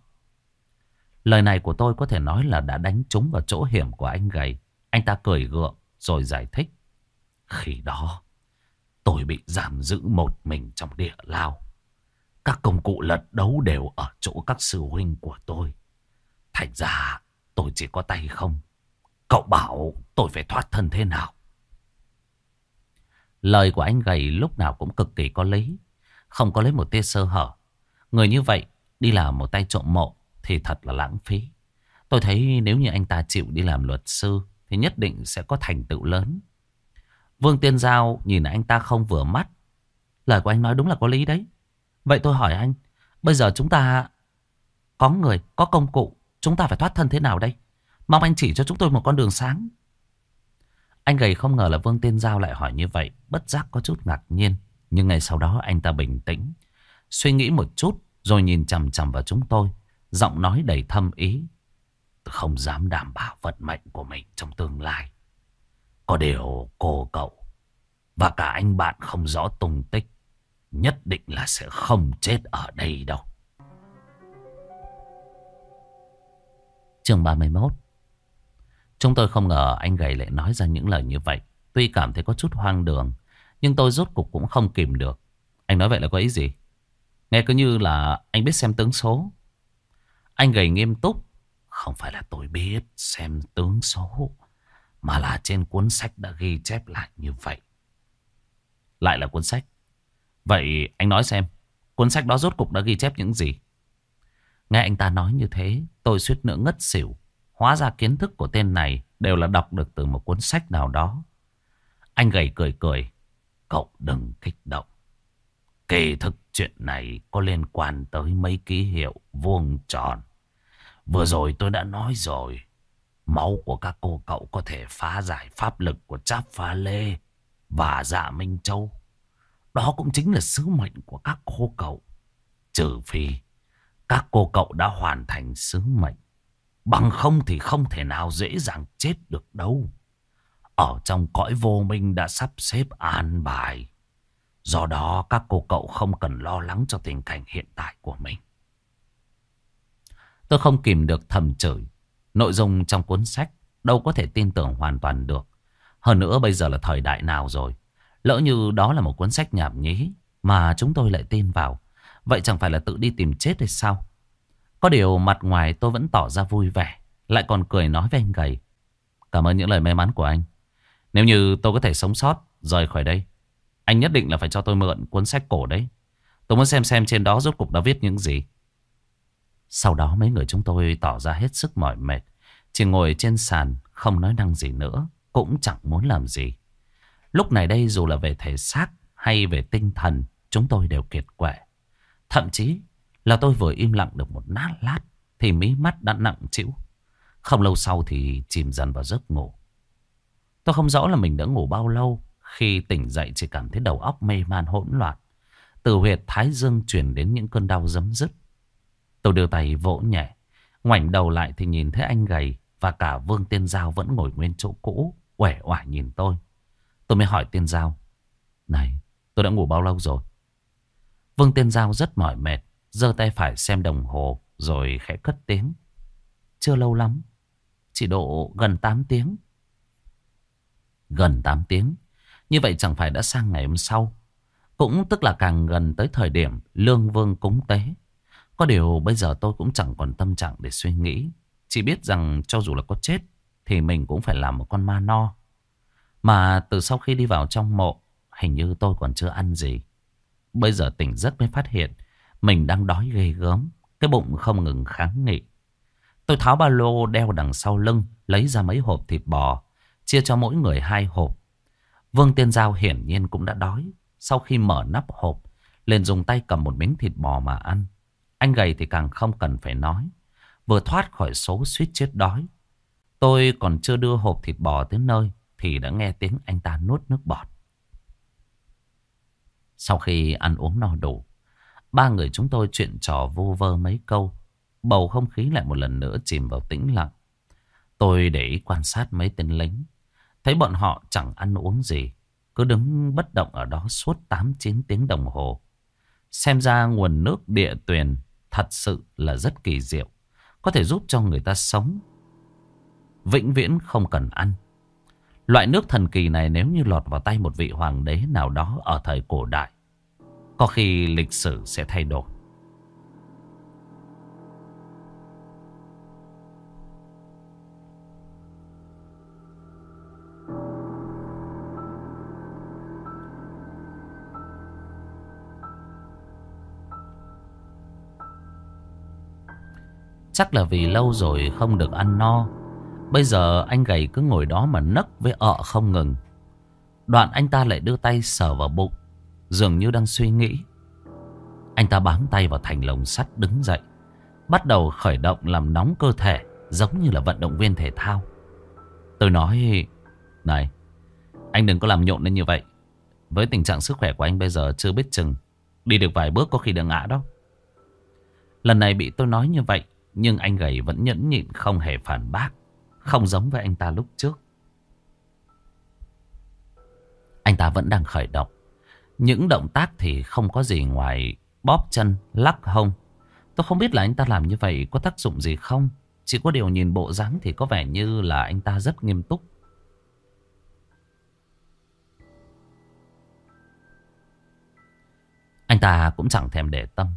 Lời này của tôi có thể nói là đã đánh trúng vào chỗ hiểm của anh gầy. Anh ta cười gượng rồi giải thích. Khi đó, tôi bị giam giữ một mình trong địa lao. Các công cụ lật đấu đều ở chỗ các sư huynh của tôi. Thành ra tôi chỉ có tay không. Cậu bảo tôi phải thoát thân thế nào? Lời của anh gầy lúc nào cũng cực kỳ có lý. Không có lấy một tia sơ hở. Người như vậy đi làm một tay trộm mộ thì thật là lãng phí. Tôi thấy nếu như anh ta chịu đi làm luật sư thì nhất định sẽ có thành tựu lớn. Vương Tiên Giao nhìn anh ta không vừa mắt. Lời của anh nói đúng là có lý đấy. Vậy tôi hỏi anh, bây giờ chúng ta có người, có công cụ, chúng ta phải thoát thân thế nào đây? Mong anh chỉ cho chúng tôi một con đường sáng. Anh gầy không ngờ là Vương Tiên Giao lại hỏi như vậy, bất giác có chút ngạc nhiên. Nhưng ngày sau đó anh ta bình tĩnh, suy nghĩ một chút rồi nhìn chằm chằm vào chúng tôi, giọng nói đầy thâm ý. Tôi không dám đảm bảo vận mệnh của mình trong tương lai. Có điều cô cậu và cả anh bạn không rõ tung tích nhất định là sẽ không chết ở đây đâu. Chương 31 Chúng tôi không ngờ anh gầy lại nói ra những lời như vậy. Tuy cảm thấy có chút hoang đường, nhưng tôi rốt cục cũng không kìm được. Anh nói vậy là có ý gì? Nghe cứ như là anh biết xem tướng số. Anh gầy nghiêm túc. Không phải là tôi biết xem tướng số, mà là trên cuốn sách đã ghi chép lại như vậy. Lại là cuốn sách. Vậy anh nói xem, cuốn sách đó rốt cục đã ghi chép những gì? Nghe anh ta nói như thế, tôi suýt nữa ngất xỉu. Hóa ra kiến thức của tên này đều là đọc được từ một cuốn sách nào đó. Anh gầy cười cười. Cậu đừng kích động. Kỳ thực chuyện này có liên quan tới mấy ký hiệu vuông tròn. Vừa rồi tôi đã nói rồi. Máu của các cô cậu có thể phá giải pháp lực của Cháp Phá Lê và Dạ Minh Châu. Đó cũng chính là sứ mệnh của các cô cậu. Trừ phi các cô cậu đã hoàn thành sứ mệnh. Bằng không thì không thể nào dễ dàng chết được đâu. Ở trong cõi vô minh đã sắp xếp an bài. Do đó, các cô cậu không cần lo lắng cho tình cảnh hiện tại của mình. Tôi không kìm được thầm chửi. Nội dung trong cuốn sách đâu có thể tin tưởng hoàn toàn được. Hơn nữa, bây giờ là thời đại nào rồi. Lỡ như đó là một cuốn sách nhảm nhí mà chúng tôi lại tin vào. Vậy chẳng phải là tự đi tìm chết hay sao? Có điều mặt ngoài tôi vẫn tỏ ra vui vẻ. Lại còn cười nói với anh gầy. Cảm ơn những lời may mắn của anh. Nếu như tôi có thể sống sót, rời khỏi đây. Anh nhất định là phải cho tôi mượn cuốn sách cổ đấy. Tôi muốn xem xem trên đó rốt cục đã viết những gì. Sau đó mấy người chúng tôi tỏ ra hết sức mỏi mệt. Chỉ ngồi trên sàn, không nói năng gì nữa. Cũng chẳng muốn làm gì. Lúc này đây dù là về thể xác hay về tinh thần, chúng tôi đều kiệt quệ. Thậm chí là tôi vừa im lặng được một nát lát, thì mí mắt đã nặng chịu. Không lâu sau thì chìm dần vào giấc ngủ. Tôi không rõ là mình đã ngủ bao lâu. Khi tỉnh dậy chỉ cảm thấy đầu óc mê man hỗn loạn. Từ huyệt thái dương chuyển đến những cơn đau dấm dứt. Tôi đưa tay vỗ nhẹ. Ngoảnh đầu lại thì nhìn thấy anh gầy và cả Vương Tiên Giao vẫn ngồi nguyên chỗ cũ. Quẻ oải nhìn tôi. Tôi mới hỏi Tiên Giao. Này, tôi đã ngủ bao lâu rồi? Vương Tiên Giao rất mỏi mệt. giơ tay phải xem đồng hồ rồi khẽ cất tiếng. Chưa lâu lắm. Chỉ độ gần 8 tiếng. Gần 8 tiếng. Như vậy chẳng phải đã sang ngày hôm sau. Cũng tức là càng gần tới thời điểm lương vương cúng tế. Có điều bây giờ tôi cũng chẳng còn tâm trạng để suy nghĩ. Chỉ biết rằng cho dù là có chết, thì mình cũng phải làm một con ma no. Mà từ sau khi đi vào trong mộ, hình như tôi còn chưa ăn gì. Bây giờ tỉnh giấc mới phát hiện, mình đang đói ghê gớm. Cái bụng không ngừng kháng nghị. Tôi tháo ba lô đeo đằng sau lưng, lấy ra mấy hộp thịt bò, chia cho mỗi người hai hộp. Vương Tiên Giao hiển nhiên cũng đã đói. Sau khi mở nắp hộp, liền dùng tay cầm một miếng thịt bò mà ăn. Anh gầy thì càng không cần phải nói. Vừa thoát khỏi số suýt chết đói. Tôi còn chưa đưa hộp thịt bò tới nơi thì đã nghe tiếng anh ta nuốt nước bọt. Sau khi ăn uống no đủ, ba người chúng tôi chuyện trò vô vơ mấy câu. Bầu không khí lại một lần nữa chìm vào tĩnh lặng. Tôi để ý quan sát mấy tên lính. Thấy bọn họ chẳng ăn uống gì. Cứ đứng bất động ở đó suốt 8-9 tiếng đồng hồ. Xem ra nguồn nước địa tuyền thật sự là rất kỳ diệu. Có thể giúp cho người ta sống. Vĩnh viễn không cần ăn. Loại nước thần kỳ này nếu như lọt vào tay một vị hoàng đế nào đó ở thời cổ đại. Có khi lịch sử sẽ thay đổi. Chắc là vì lâu rồi không được ăn no. Bây giờ anh gầy cứ ngồi đó mà nấc với ợ không ngừng. Đoạn anh ta lại đưa tay sờ vào bụng, Dường như đang suy nghĩ. Anh ta bám tay vào thành lồng sắt đứng dậy, Bắt đầu khởi động làm nóng cơ thể, Giống như là vận động viên thể thao. Tôi nói, Này, Anh đừng có làm nhộn lên như vậy. Với tình trạng sức khỏe của anh bây giờ chưa biết chừng, Đi được vài bước có khi đã ngã đó. Lần này bị tôi nói như vậy nhưng anh gầy vẫn nhẫn nhịn không hề phản bác. Không giống với anh ta lúc trước. Anh ta vẫn đang khởi động. Những động tác thì không có gì ngoài bóp chân, lắc hông. Tôi không biết là anh ta làm như vậy có tác dụng gì không. Chỉ có điều nhìn bộ dáng thì có vẻ như là anh ta rất nghiêm túc. Anh ta cũng chẳng thèm để tâm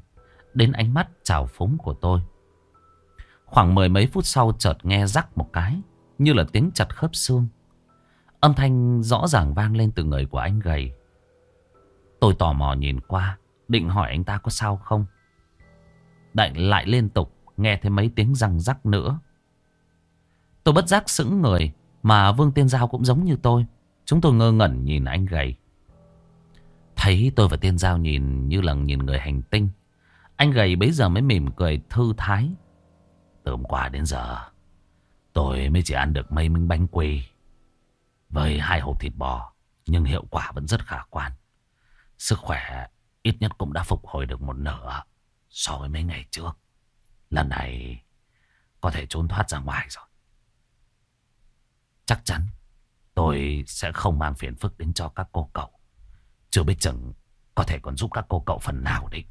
đến ánh mắt trào phúng của tôi. Khoảng mười mấy phút sau chợt nghe rắc một cái, như là tiếng chặt khớp xương. Âm thanh rõ ràng vang lên từ người của anh gầy. Tôi tò mò nhìn qua, định hỏi anh ta có sao không. Đại lại liên tục nghe thấy mấy tiếng răng rắc nữa. Tôi bất giác sững người, mà Vương Tiên Giao cũng giống như tôi. Chúng tôi ngơ ngẩn nhìn anh gầy. Thấy tôi và Tiên Giao nhìn như là nhìn người hành tinh. Anh gầy bấy giờ mới mỉm cười thư thái. Từ hôm qua đến giờ, tôi mới chỉ ăn được mấy miếng bánh quy với hai hộp thịt bò. Nhưng hiệu quả vẫn rất khả quan. Sức khỏe ít nhất cũng đã phục hồi được một nửa so với mấy ngày trước. Lần này có thể trốn thoát ra ngoài rồi. Chắc chắn tôi sẽ không mang phiền phức đến cho các cô cậu. Chưa biết chừng có thể còn giúp các cô cậu phần nào đấy.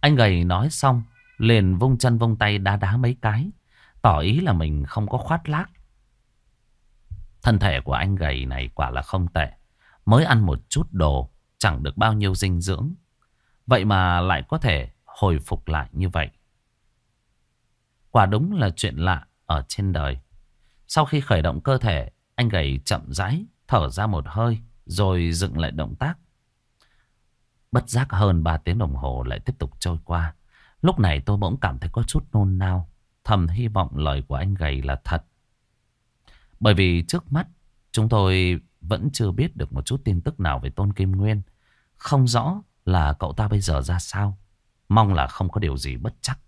Anh gầy nói xong, liền vung chân vung tay đá đá mấy cái, tỏ ý là mình không có khoát lác. Thân thể của anh gầy này quả là không tệ, mới ăn một chút đồ, chẳng được bao nhiêu dinh dưỡng. Vậy mà lại có thể hồi phục lại như vậy. Quả đúng là chuyện lạ ở trên đời. Sau khi khởi động cơ thể, anh gầy chậm rãi, thở ra một hơi, rồi dựng lại động tác. Bất giác hơn 3 tiếng đồng hồ lại tiếp tục trôi qua. Lúc này tôi bỗng cảm thấy có chút nôn nao. Thầm hy vọng lời của anh gầy là thật. Bởi vì trước mắt chúng tôi vẫn chưa biết được một chút tin tức nào về Tôn Kim Nguyên. Không rõ là cậu ta bây giờ ra sao. Mong là không có điều gì bất chắc.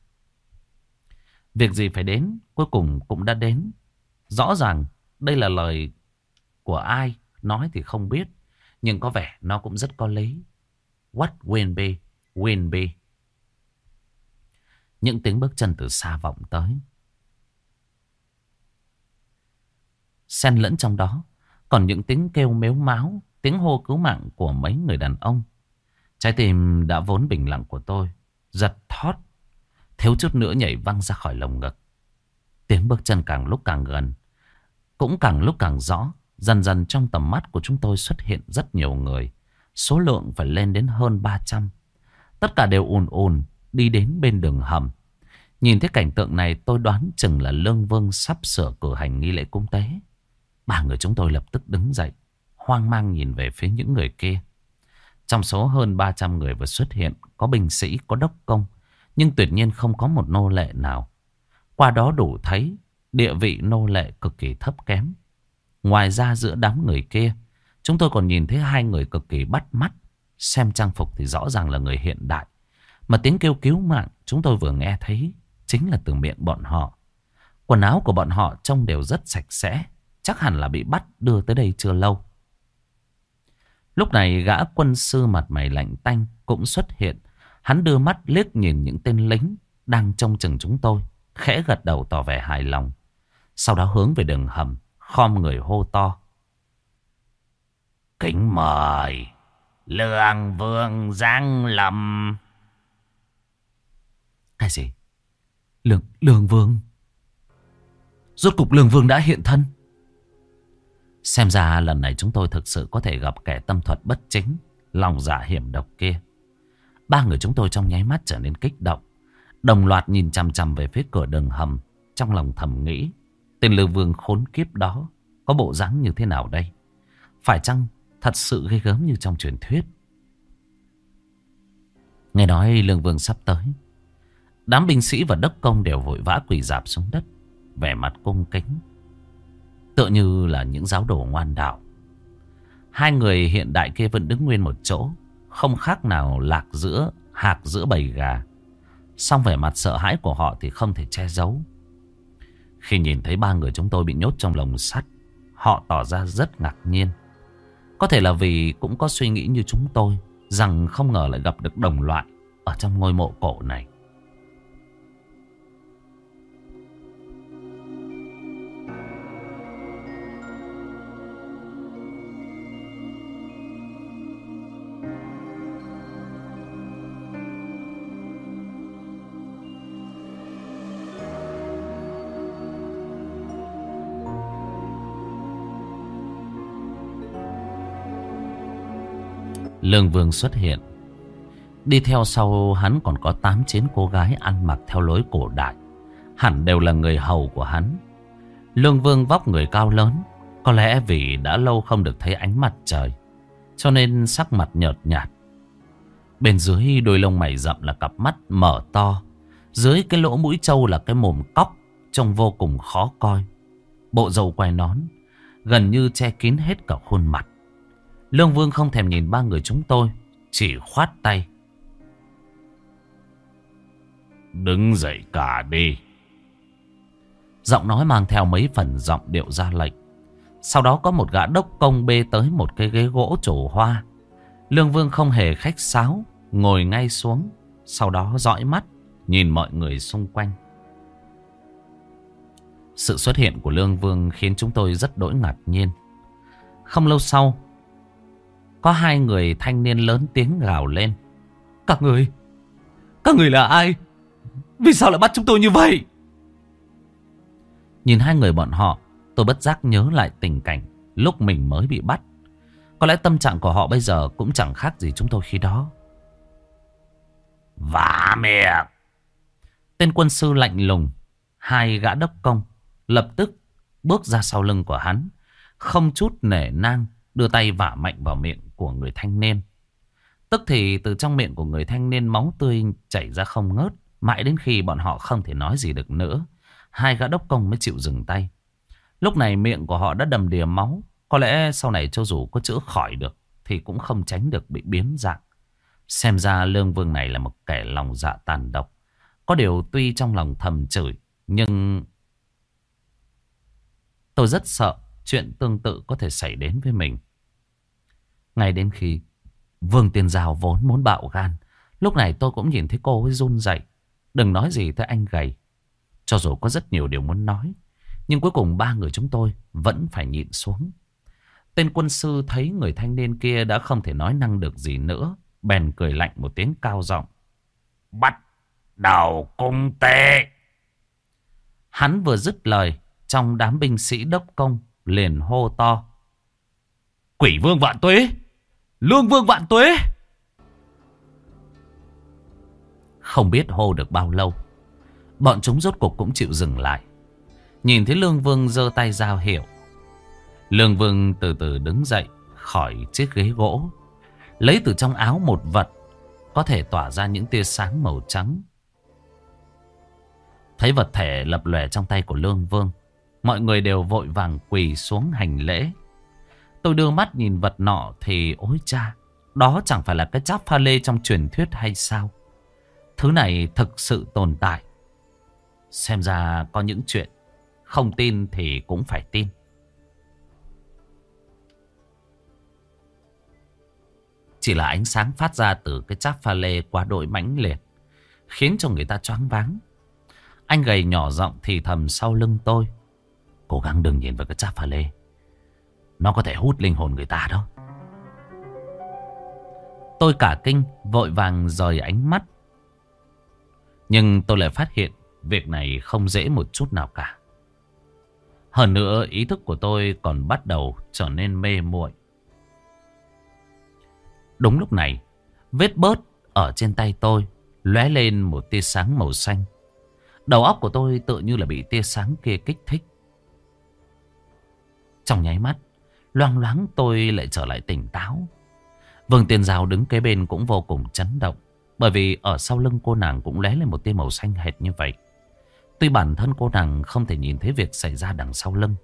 Việc gì phải đến cuối cùng cũng đã đến. Rõ ràng đây là lời của ai nói thì không biết. Nhưng có vẻ nó cũng rất có lý. What will be, will be. Những tiếng bước chân từ xa vọng tới. Xen lẫn trong đó. Còn những tiếng kêu mếu máu. Tiếng hô cứu mạng của mấy người đàn ông. Trái tim đã vốn bình lặng của tôi. Giật thót. Thiếu chút nữa nhảy văng ra khỏi lồng ngực. Tiếng bước chân càng lúc càng gần. Cũng càng lúc càng rõ. Dần dần trong tầm mắt của chúng tôi xuất hiện rất nhiều người. Số lượng phải lên đến hơn 300. Tất cả đều ùn ùn đi đến bên đường hầm. Nhìn thấy cảnh tượng này tôi đoán chừng là Lương Vương sắp sửa cử hành nghi lễ cung tế. Ba người chúng tôi lập tức đứng dậy, hoang mang nhìn về phía những người kia. Trong số hơn 300 người vừa xuất hiện, có binh sĩ, có đốc công, nhưng tuyệt nhiên không có một nô lệ nào. Qua đó đủ thấy địa vị nô lệ cực kỳ thấp kém. Ngoài ra giữa đám người kia, chúng tôi còn nhìn thấy hai người cực kỳ bắt mắt. Xem trang phục thì rõ ràng là người hiện đại. Mà tiếng kêu cứu mạng chúng tôi vừa nghe thấy chính là từ miệng bọn họ. Quần áo của bọn họ trông đều rất sạch sẽ. Chắc hẳn là bị bắt đưa tới đây chưa lâu. Lúc này gã quân sư mặt mày lạnh tanh cũng xuất hiện. Hắn đưa mắt liếc nhìn những tên lính đang trông chừng chúng tôi. Khẽ gật đầu tỏ vẻ hài lòng. Sau đó hướng về đường hầm, khom người hô to. Kính mời, Lương Vương Giang Lâm. Cái gì? Lương, Lương Vương? Rốt cục Lương Vương đã hiện thân. Xem ra lần này chúng tôi thực sự có thể gặp kẻ tâm thuật bất chính, lòng dạ hiểm độc kia. Ba người chúng tôi trong nháy mắt trở nên kích động. Đồng loạt nhìn chằm chằm về phía cửa đường hầm, trong lòng thầm nghĩ. Tên lương vương khốn kiếp đó có bộ dáng như thế nào đây? Phải chăng thật sự ghê gớm như trong truyền thuyết? Nghe nói lương vương sắp tới. Đám binh sĩ và đốc công đều vội vã quỳ dạp xuống đất, vẻ mặt cung kính. Tựa như là những giáo đồ ngoan đạo. Hai người hiện đại kia vẫn đứng nguyên một chỗ, không khác nào lạc giữa hạc giữa bầy gà. Song vẻ mặt sợ hãi của họ thì không thể che giấu. Khi nhìn thấy ba người chúng tôi bị nhốt trong lồng sắt, họ tỏ ra rất ngạc nhiên. Có thể là vì cũng có suy nghĩ như chúng tôi, rằng không ngờ lại gặp được đồng loại ở trong ngôi mộ cổ này. Lương Vương xuất hiện. Đi theo sau hắn còn có 8-9 cô gái ăn mặc theo lối cổ đại. Hẳn đều là người hầu của hắn. Lương Vương vóc người cao lớn. Có lẽ vì đã lâu không được thấy ánh mặt trời. Cho nên sắc mặt nhợt nhạt. Bên dưới đôi lông mày rậm là cặp mắt mở to. Dưới cái lỗ mũi trâu là cái mồm cóc. Trông vô cùng khó coi. Bộ dầu quai nón. Gần như che kín hết cả khuôn mặt. Lương Vương không thèm nhìn ba người chúng tôi. Chỉ khoát tay. Đứng dậy cả đi. Giọng nói mang theo mấy phần giọng điệu ra lệnh. Sau đó có một gã đốc công bê tới một cái ghế gỗ trổ hoa. Lương Vương không hề khách sáo, ngồi ngay xuống. Sau đó dõi mắt, nhìn mọi người xung quanh. Sự xuất hiện của Lương Vương khiến chúng tôi rất đỗi ngạc nhiên. Không lâu sau, có hai người thanh niên lớn tiếng gào lên. Các người, các người là ai? Vì sao lại bắt chúng tôi như vậy? Nhìn hai người bọn họ, tôi bất giác nhớ lại tình cảnh lúc mình mới bị bắt. Có lẽ tâm trạng của họ bây giờ cũng chẳng khác gì chúng tôi khi đó. Vả miệng! Tên quân sư lạnh lùng, hai gã đốc công, lập tức bước ra sau lưng của hắn. Không chút nể nang, đưa tay vả mạnh vào miệng của người thanh niên. Tức thì từ trong miệng của người thanh niên máu tươi chảy ra không ngớt. Mãi đến khi bọn họ không thể nói gì được nữa. Hai gã đốc công mới chịu dừng tay. Lúc này miệng của họ đã đầm đìa máu. Có lẽ sau này cho dù có chữa khỏi được thì cũng không tránh được bị biến dạng. Xem ra lương vương này là một kẻ lòng dạ tàn độc. Có điều tuy trong lòng thầm chửi, nhưng tôi rất sợ chuyện tương tự có thể xảy đến với mình. Ngay đến khi Vương Tiên Giao vốn muốn bạo gan. Lúc này tôi cũng nhìn thấy cô ấy run dậy. Đừng nói gì tới anh gầy. Cho dù có rất nhiều điều muốn nói. Nhưng cuối cùng ba người chúng tôi vẫn phải nhịn xuống. Tên quân sư thấy người thanh niên kia đã không thể nói năng được gì nữa. Bèn cười lạnh một tiếng cao giọng. Bắt đầu cung tệ. Hắn vừa dứt lời. Trong đám binh sĩ đốc công liền hô to. Quỷ vương vạn tuế. Lương vương vạn tuế. Không biết hô được bao lâu. Bọn chúng rốt cuộc cũng chịu dừng lại. Nhìn thấy Lương Vương giơ tay giao hiệu. Lương Vương từ từ đứng dậy khỏi chiếc ghế gỗ. Lấy từ trong áo một vật có thể tỏa ra những tia sáng màu trắng. Thấy vật thể lập lòe trong tay của Lương Vương. Mọi người đều vội vàng quỳ xuống hành lễ. Tôi đưa mắt nhìn vật nọ thì, ôi cha. Đó chẳng phải là cái cháp pha lê trong truyền thuyết hay sao? Thứ này thực sự tồn tại. Xem ra có những chuyện không tin thì cũng phải tin. Chỉ là ánh sáng phát ra từ cái cháp pha lê quá đội mãnh liệt. Khiến cho người ta choáng váng. Anh gầy nhỏ giọng thì thầm sau lưng tôi. Cố gắng đừng nhìn vào cái cháp pha lê. Nó có thể hút linh hồn người ta đó. Tôi cả kinh vội vàng rời ánh mắt nhưng tôi lại phát hiện việc này không dễ một chút nào cả. Hơn nữa ý thức của tôi còn bắt đầu trở nên mê muội. Đúng lúc này, vết bớt ở trên tay tôi lóe lên một tia sáng màu xanh. Đầu óc của tôi tự như là bị tia sáng kia kích thích. Trong nháy mắt, loang loáng tôi lại trở lại tỉnh táo. Vương Tiền Giao đứng kế bên cũng vô cùng chấn động. Bởi vì ở sau lưng cô nàng cũng lé lên một tia màu xanh hệt như vậy. Tuy bản thân cô nàng không thể nhìn thấy việc xảy ra đằng sau lưng.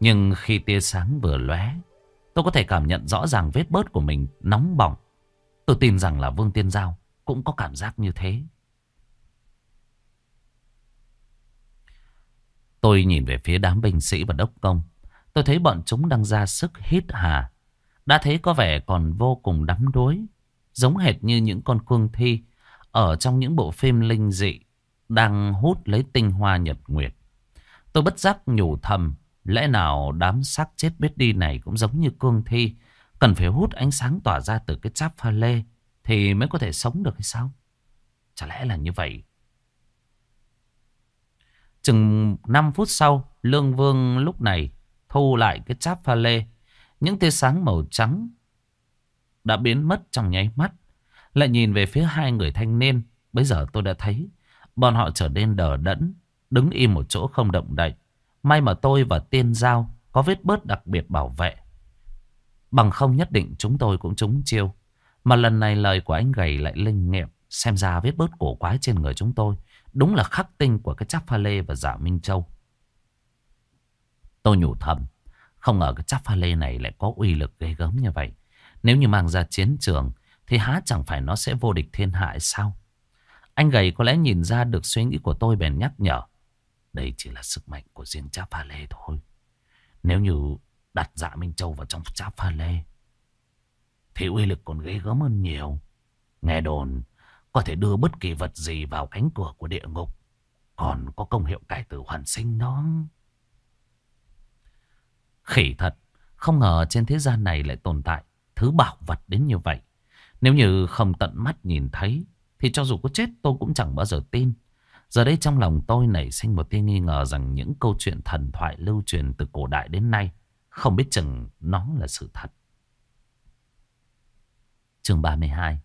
Nhưng khi tia sáng vừa lóe, tôi có thể cảm nhận rõ ràng vết bớt của mình nóng bỏng. Tôi tin rằng là Vương Tiên Giao cũng có cảm giác như thế. Tôi nhìn về phía đám binh sĩ và đốc công. Tôi thấy bọn chúng đang ra sức hít hà. Đã thấy có vẻ còn vô cùng đắm đuối. Giống hệt như những con cương thi Ở trong những bộ phim linh dị Đang hút lấy tinh hoa nhật nguyệt Tôi bất giác nhủ thầm, Lẽ nào đám xác chết biết đi này Cũng giống như cương thi, Cần phải hút ánh sáng tỏa ra từ cái cháp pha lê Thì mới có thể sống được hay sao Chả lẽ là như vậy Chừng 5 phút sau, Lương Vương lúc này Thu lại cái cháp pha lê Những tia sáng màu trắng đã biến mất trong nháy mắt. Lại nhìn về phía hai người thanh niên. Bây giờ tôi đã thấy bọn họ trở nên đờ đẫn. Đứng im một chỗ không động đậy. May mà tôi và tiên giao có vết bớt đặc biệt bảo vệ. Bằng không nhất định chúng tôi cũng trúng chiêu. Mà lần này lời của anh gầy lại linh nghiệm. Xem ra vết bớt cổ quái trên người chúng tôi. Đúng là khắc tinh của cái chắp pha lê và giả Minh Châu. Tôi nhủ thầm. Không ngờ cái chắp pha lê này lại có uy lực ghê gớm như vậy. Nếu như mang ra chiến trường, thì há chẳng phải nó sẽ vô địch thiên hạ sao? Anh gầy có lẽ nhìn ra được suy nghĩ của tôi bèn nhắc nhở. Đây chỉ là sức mạnh của riêng cháp pha lê thôi. Nếu như đặt dạ Minh Châu vào trong cháp pha lê, thì uy lực còn ghê gớm hơn nhiều. Nghe đồn, có thể đưa bất kỳ vật gì vào cánh cửa của địa ngục. Còn có công hiệu cải tử hoàn sinh đó. Khỉ thật, không ngờ trên thế gian này lại tồn tại thứ bảo vật đến như vậy. Nếu như không tận mắt nhìn thấy, thì cho dù có chết tôi cũng chẳng bao giờ tin. Giờ đây trong lòng tôi nảy sinh một tia nghi ngờ rằng những câu chuyện thần thoại lưu truyền từ cổ đại đến nay, không biết chừng nó là sự thật. Chương 32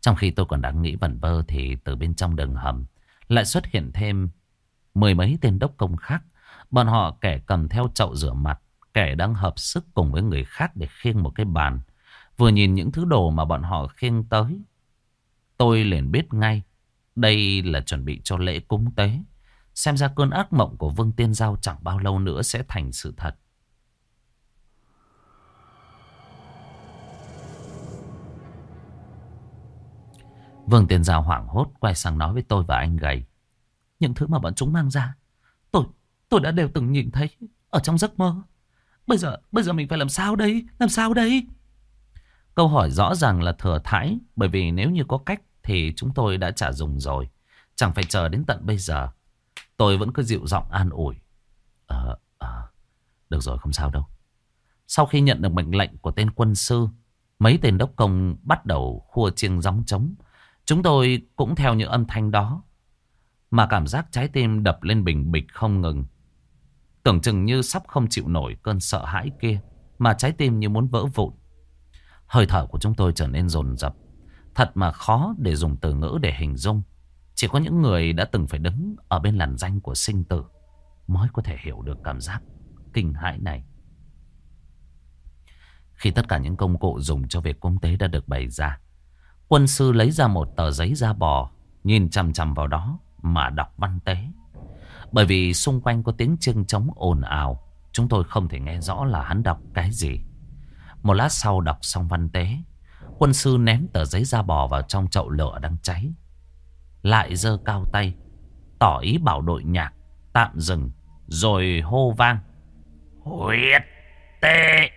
Trong khi tôi còn đang nghĩ vẩn vơ thì từ bên trong đường hầm lại xuất hiện thêm mười mấy tên đốc công khác. Bọn họ kẻ cầm theo chậu rửa mặt, kẻ đang hợp sức cùng với người khác để khiêng một cái bàn. Vừa nhìn những thứ đồ mà bọn họ khiêng tới, tôi liền biết ngay đây là chuẩn bị cho lễ cúng tế. Xem ra cơn ác mộng của Vương Tiên Giao chẳng bao lâu nữa sẽ thành sự thật. Vương Tiên Giao hoảng hốt quay sang nói với tôi và anh gầy. Những thứ mà bọn chúng mang ra, tôi đã đều từng nhìn thấy ở trong giấc mơ. Bây giờ bây giờ mình phải làm sao đây? Làm sao đây? Câu hỏi rõ ràng là thừa thãi bởi vì nếu như có cách thì chúng tôi đã trả dùng rồi. Chẳng phải chờ đến tận bây giờ. Tôi vẫn cứ dịu giọng an ủi. Ờ, à, được rồi không sao đâu. Sau khi nhận được mệnh lệnh của tên quân sư, mấy tên đốc công bắt đầu khua chiêng gióng trống. Chúng tôi cũng theo những âm thanh đó. Mà cảm giác trái tim đập lên bình bịch không ngừng. Tưởng chừng như sắp không chịu nổi cơn sợ hãi kia. Mà trái tim như muốn vỡ vụn. Hơi thở của chúng tôi trở nên rồn rập. Thật mà khó để dùng từ ngữ để hình dung. Chỉ có những người đã từng phải đứng ở bên làn danh của sinh tử mới có thể hiểu được cảm giác kinh hãi này. Khi tất cả những công cụ dùng cho việc cúng tế đã được bày ra, quân sư lấy ra một tờ giấy da bò, nhìn chằm chằm vào đó mà đọc văn tế. Bởi vì xung quanh có tiếng chưng trống ồn ào, chúng tôi không thể nghe rõ là hắn đọc cái gì. Một lát sau đọc xong văn tế, quân sư ném tờ giấy da bò vào trong chậu lửa đang cháy. Lại giơ cao tay, tỏ ý bảo đội nhạc tạm dừng, rồi hô vang. Huyết tê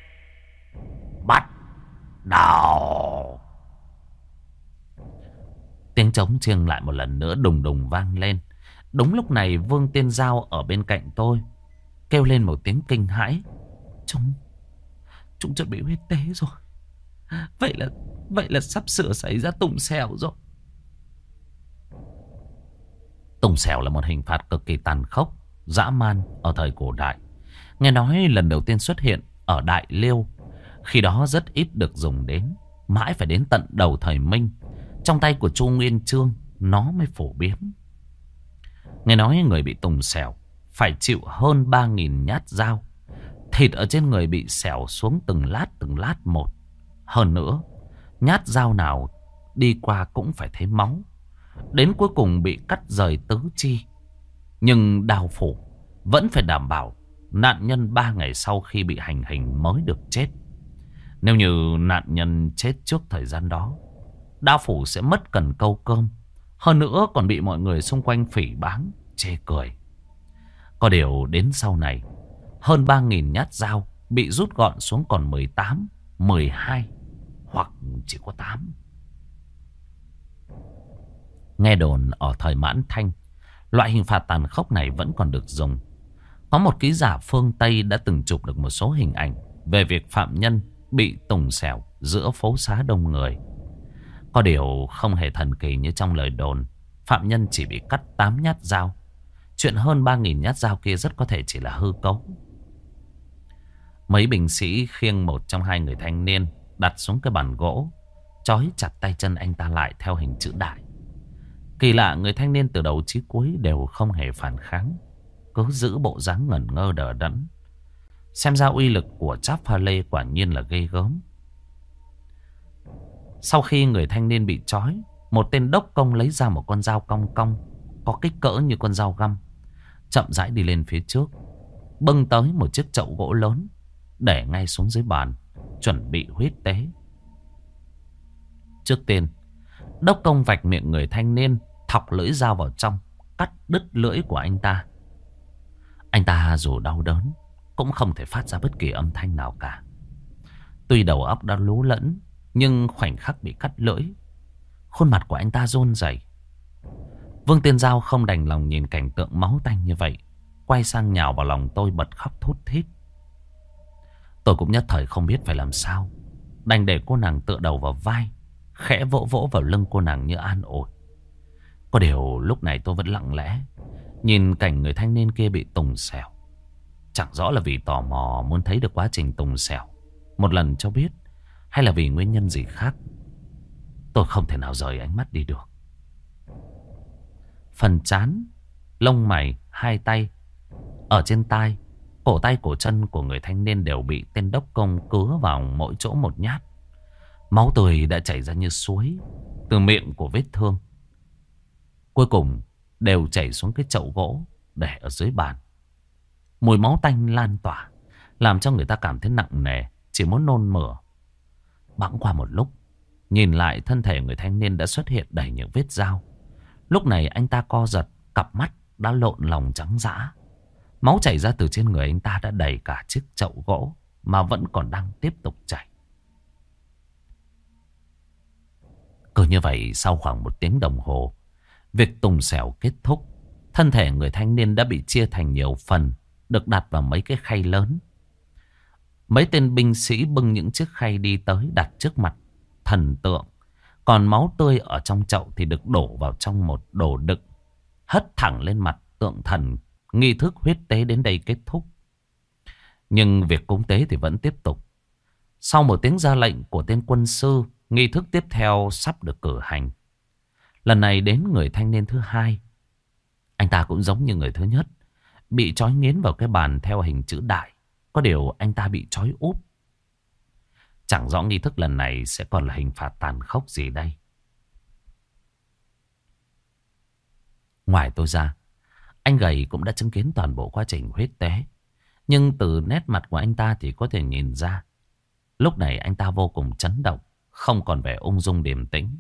bắt đầu. Tiếng trống chiêng lại một lần nữa đùng đùng vang lên. Đúng lúc này Vương Tiên Giao ở bên cạnh tôi kêu lên một tiếng kinh hãi. Chúng, chúng chuẩn bị huyết tế rồi. Vậy là, vậy là sắp sửa xảy ra tùng xèo rồi. Tùng xèo là một hình phạt cực kỳ tàn khốc, dã man ở thời cổ đại. Nghe nói lần đầu tiên xuất hiện ở Đại Liêu. Khi đó rất ít được dùng đến. Mãi phải đến tận đầu thời Minh. Trong tay của Chu Nguyên Trương nó mới phổ biến. Nghe nói người bị tùng xẻo phải chịu hơn 3.000 nhát dao. Thịt ở trên người bị xẻo xuống từng lát từng lát một. Hơn nữa, nhát dao nào đi qua cũng phải thấy máu. Đến cuối cùng bị cắt rời tứ chi. Nhưng đào phủ vẫn phải đảm bảo nạn nhân ba ngày sau khi bị hành hình mới được chết. Nếu như nạn nhân chết trước thời gian đó, đao phủ sẽ mất cần câu cơm. Hơn nữa còn bị mọi người xung quanh phỉ báng, chê cười. Có điều đến sau này, hơn 3.000 nhát dao bị rút gọn xuống còn 18, 12 hoặc chỉ có 8. Nghe đồn ở thời mãn thanh, loại hình phạt tàn khốc này vẫn còn được dùng. Có một ký giả phương Tây đã từng chụp được một số hình ảnh về việc phạm nhân bị tùng xẻo giữa phố xá đông người. Có điều không hề thần kỳ như trong lời đồn, phạm nhân chỉ bị cắt 8 nhát dao. Chuyện hơn 3.000 nhát dao kia rất có thể chỉ là hư cấu. Mấy binh sĩ khiêng một trong hai người thanh niên đặt xuống cái bàn gỗ, chói chặt tay chân anh ta lại theo hình chữ đại. Kỳ lạ người thanh niên từ đầu chí cuối đều không hề phản kháng, cứ giữ bộ dáng ngẩn ngơ đờ đẫn. Xem ra uy lực của cháp pha lê quả nhiên là ghê gớm. Sau khi người thanh niên bị trói, một tên đốc công lấy ra một con dao cong cong, có kích cỡ như con dao găm, chậm rãi đi lên phía trước, bưng tới một chiếc chậu gỗ lớn, để ngay xuống dưới bàn, chuẩn bị huyết tế. Trước tiên, đốc công vạch miệng người thanh niên, thọc lưỡi dao vào trong, cắt đứt lưỡi của anh ta. Anh ta dù đau đớn, cũng không thể phát ra bất kỳ âm thanh nào cả. Tuy đầu óc đã lú lẫn, nhưng khoảnh khắc bị cắt lưỡi, khuôn mặt của anh ta rôn rẩy. Vương Tiên Giao không đành lòng nhìn cảnh tượng máu tanh như vậy, quay sang nhào vào lòng tôi bật khóc thút thít. Tôi cũng nhất thời không biết phải làm sao, đành để cô nàng tựa đầu vào vai, khẽ vỗ vỗ vào lưng cô nàng như an ủi. Có điều lúc này tôi vẫn lặng lẽ, nhìn cảnh người thanh niên kia bị tùng xẻo. Chẳng rõ là vì tò mò muốn thấy được quá trình tùng xẻo, một lần cho biết, hay là vì nguyên nhân gì khác. Tôi không thể nào rời ánh mắt đi được. Phần chán, lông mày, hai tay, ở trên tai, cổ tay cổ chân của người thanh niên đều bị tên đốc công cứa vào mỗi chỗ một nhát. Máu tươi đã chảy ra như suối từ miệng của vết thương. Cuối cùng đều chảy xuống cái chậu gỗ để ở dưới bàn. Mùi máu tanh lan tỏa, làm cho người ta cảm thấy nặng nề, chỉ muốn nôn mửa. Bẵng qua một lúc, nhìn lại thân thể người thanh niên đã xuất hiện đầy những vết dao. Lúc này anh ta co giật, cặp mắt đã lộn lòng trắng dã. Máu chảy ra từ trên người anh ta đã đầy cả chiếc chậu gỗ mà vẫn còn đang tiếp tục chảy. Cứ như vậy sau khoảng một tiếng đồng hồ, việc tùng xẻo kết thúc. Thân thể người thanh niên đã bị chia thành nhiều phần, được đặt vào mấy cái khay lớn. Mấy tên binh sĩ bưng những chiếc khay đi tới đặt trước mặt thần tượng. Còn máu tươi ở trong chậu thì được đổ vào trong một đồ đựng. Hất thẳng lên mặt tượng thần. Nghi thức huyết tế đến đây kết thúc. Nhưng việc cúng tế thì vẫn tiếp tục. Sau một tiếng ra lệnh của tên quân sư, nghi thức tiếp theo sắp được cử hành. Lần này đến người thanh niên thứ hai. Anh ta cũng giống như người thứ nhất. Bị trói nghiến vào cái bàn theo hình chữ đại. Có điều anh ta bị trói úp. Chẳng rõ nghi thức lần này sẽ còn là hình phạt tàn khốc gì đây. Ngoài tôi ra, anh gầy cũng đã chứng kiến toàn bộ quá trình huyết tế. Nhưng từ nét mặt của anh ta thì có thể nhìn ra. Lúc này anh ta vô cùng chấn động, không còn vẻ ung dung điềm tĩnh.